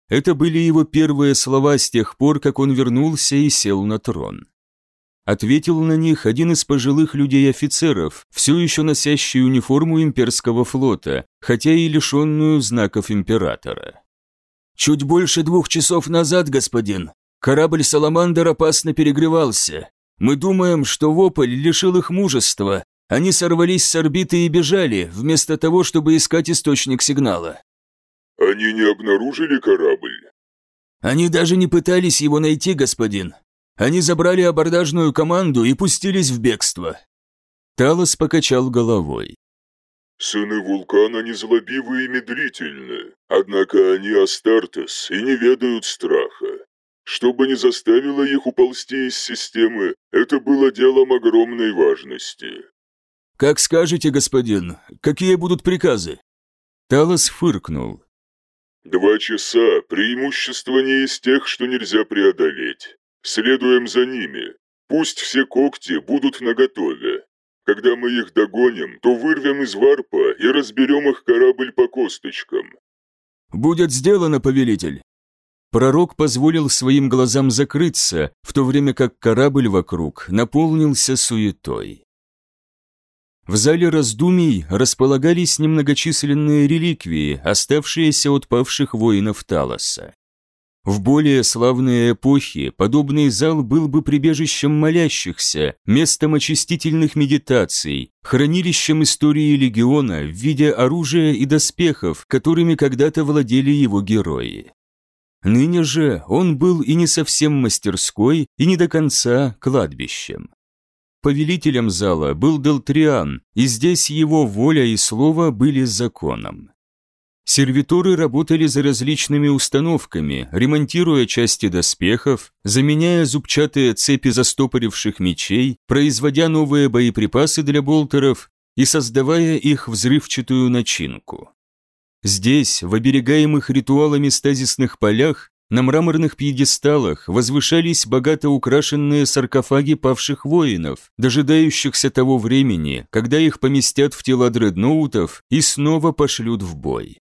Это были его первые слова с тех пор, как он вернулся и сел на трон. Ответил на них один из пожилых людей-офицеров, все еще носящий униформу имперского флота, хотя и лишенную знаков императора. «Чуть больше двух часов назад, господин, корабль «Саламандр» опасно перегревался. Мы думаем, что вопль лишил их мужества. Они сорвались с орбиты и бежали, вместо того, чтобы искать источник сигнала. Они не обнаружили корабль? Они даже не пытались его найти, господин. Они забрали абордажную команду и пустились в бегство. Талос покачал головой. Сыны вулкана незлобивы и медлительны, однако они Астартес и не ведают страха. Что бы ни заставило их уползти из системы, это было делом огромной важности. «Как скажете, господин, какие будут приказы?» Талос фыркнул. «Два часа, преимущество не из тех, что нельзя преодолеть. Следуем за ними. Пусть все когти будут наготове. Когда мы их догоним, то вырвем из варпа и разберем их корабль по косточкам». «Будет сделано, повелитель!» Пророк позволил своим глазам закрыться, в то время как корабль вокруг наполнился суетой. В зале раздумий располагались немногочисленные реликвии, оставшиеся от павших воинов Талоса. В более славные эпохи подобный зал был бы прибежищем молящихся, местом очистительных медитаций, хранилищем истории легиона в виде оружия и доспехов, которыми когда-то владели его герои. Ныне же он был и не совсем мастерской, и не до конца кладбищем. Повелителем зала был Делтриан, и здесь его воля и слово были законом. Сервиторы работали за различными установками, ремонтируя части доспехов, заменяя зубчатые цепи застопоривших мечей, производя новые боеприпасы для болтеров и создавая их взрывчатую начинку. Здесь, в оберегаемых ритуалами стазисных полях, на мраморных пьедесталах возвышались богато украшенные саркофаги павших воинов, дожидающихся того времени, когда их поместят в тела дредноутов и снова пошлют в бой.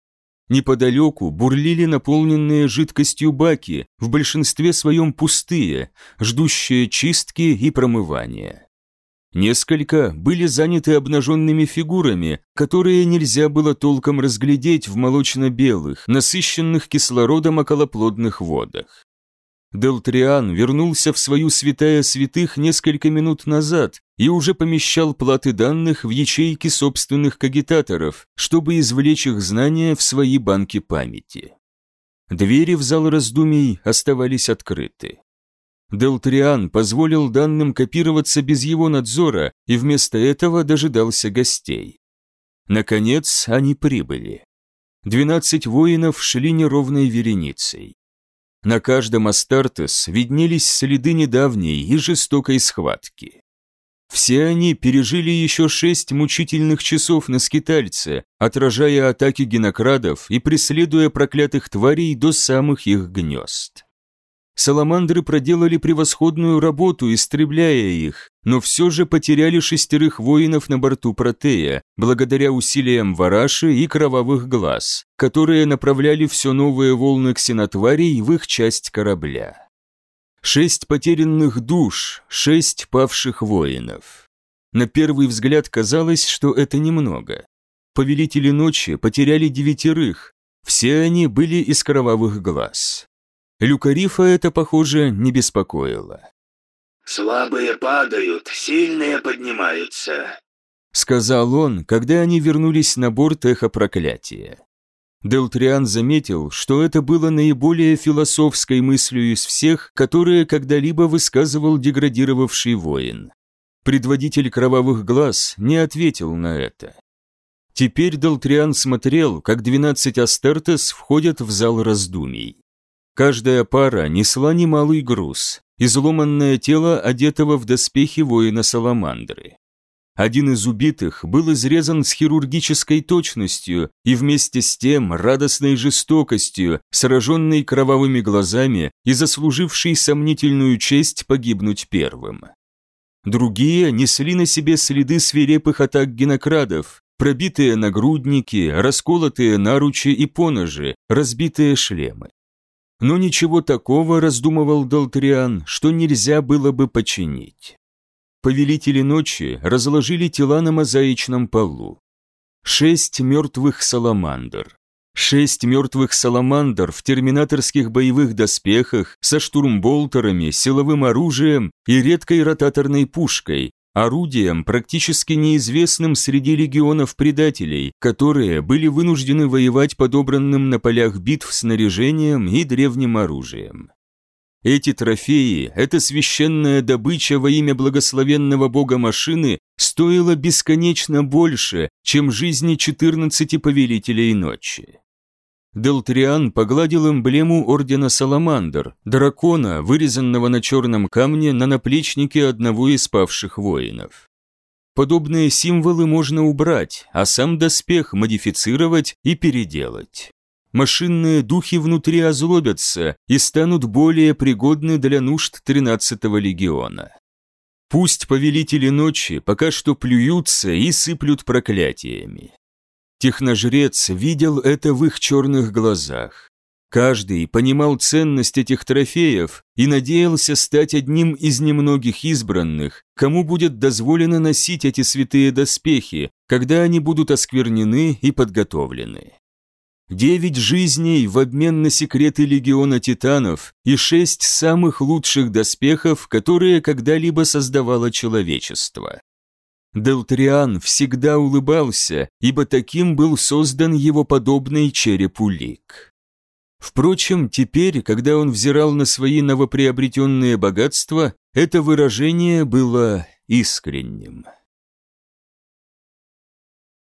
Неподалеку бурлили наполненные жидкостью баки, в большинстве своем пустые, ждущие чистки и промывания. Несколько были заняты обнаженными фигурами, которые нельзя было толком разглядеть в молочно-белых, насыщенных кислородом околоплодных водах. Делтриан вернулся в свою святая святых несколько минут назад и уже помещал платы данных в ячейки собственных кагитаторов, чтобы извлечь их знания в свои банки памяти. Двери в зал раздумий оставались открыты. Делтриан позволил данным копироваться без его надзора и вместо этого дожидался гостей. Наконец они прибыли. Двенадцать воинов шли неровной вереницей. На каждом Астартес виднелись следы недавней и жестокой схватки. Все они пережили еще шесть мучительных часов на скитальце, отражая атаки генокрадов и преследуя проклятых тварей до самых их гнезд. Саламандры проделали превосходную работу, истребляя их, но все же потеряли шестерых воинов на борту Протея, благодаря усилиям Вараши и Кровавых Глаз, которые направляли все новые волны ксенотварей в их часть корабля. Шесть потерянных душ, шесть павших воинов. На первый взгляд казалось, что это немного. Повелители ночи потеряли девятерых, все они были из Кровавых Глаз. Люкарифа это, похоже, не беспокоило. «Слабые падают, сильные поднимаются», — сказал он, когда они вернулись на борт эхо проклятия. Делтриан заметил, что это было наиболее философской мыслью из всех, которые когда-либо высказывал деградировавший воин. Предводитель кровавых глаз не ответил на это. Теперь Делтриан смотрел, как двенадцать Астертес входят в зал раздумий. Каждая пара несла немалый груз, изломанное тело, одетого в доспехи воина Саламандры. Один из убитых был изрезан с хирургической точностью и вместе с тем радостной жестокостью, сраженный кровавыми глазами и заслуживший сомнительную честь погибнуть первым. Другие несли на себе следы свирепых атак генокрадов, пробитые нагрудники, расколотые наручи и поножи, разбитые шлемы. Но ничего такого, раздумывал Долтриан, что нельзя было бы починить. Повелители ночи разложили тела на мозаичном полу. Шесть мертвых саламандр. Шесть мертвых саламандр в терминаторских боевых доспехах со штурмболтерами, силовым оружием и редкой ротаторной пушкой, орудием, практически неизвестным среди легионов предателей, которые были вынуждены воевать подобранным на полях битв снаряжением и древним оружием. Эти трофеи, эта священная добыча во имя благословенного бога машины стоила бесконечно больше, чем жизни 14 повелителей ночи. Делтриан погладил эмблему Ордена Саламандр, дракона, вырезанного на черном камне на наплечнике одного из павших воинов. Подобные символы можно убрать, а сам доспех модифицировать и переделать. Машинные духи внутри озлобятся и станут более пригодны для нужд 13-го легиона. Пусть повелители ночи пока что плюются и сыплют проклятиями. Техножрец видел это в их черных глазах. Каждый понимал ценность этих трофеев и надеялся стать одним из немногих избранных, кому будет дозволено носить эти святые доспехи, когда они будут осквернены и подготовлены. Девять жизней в обмен на секреты легиона титанов и шесть самых лучших доспехов, которые когда-либо создавало человечество. Делтриан всегда улыбался, ибо таким был создан его подобный черепу лик. Впрочем, теперь, когда он взирал на свои новоприобретенные богатства, это выражение было искренним.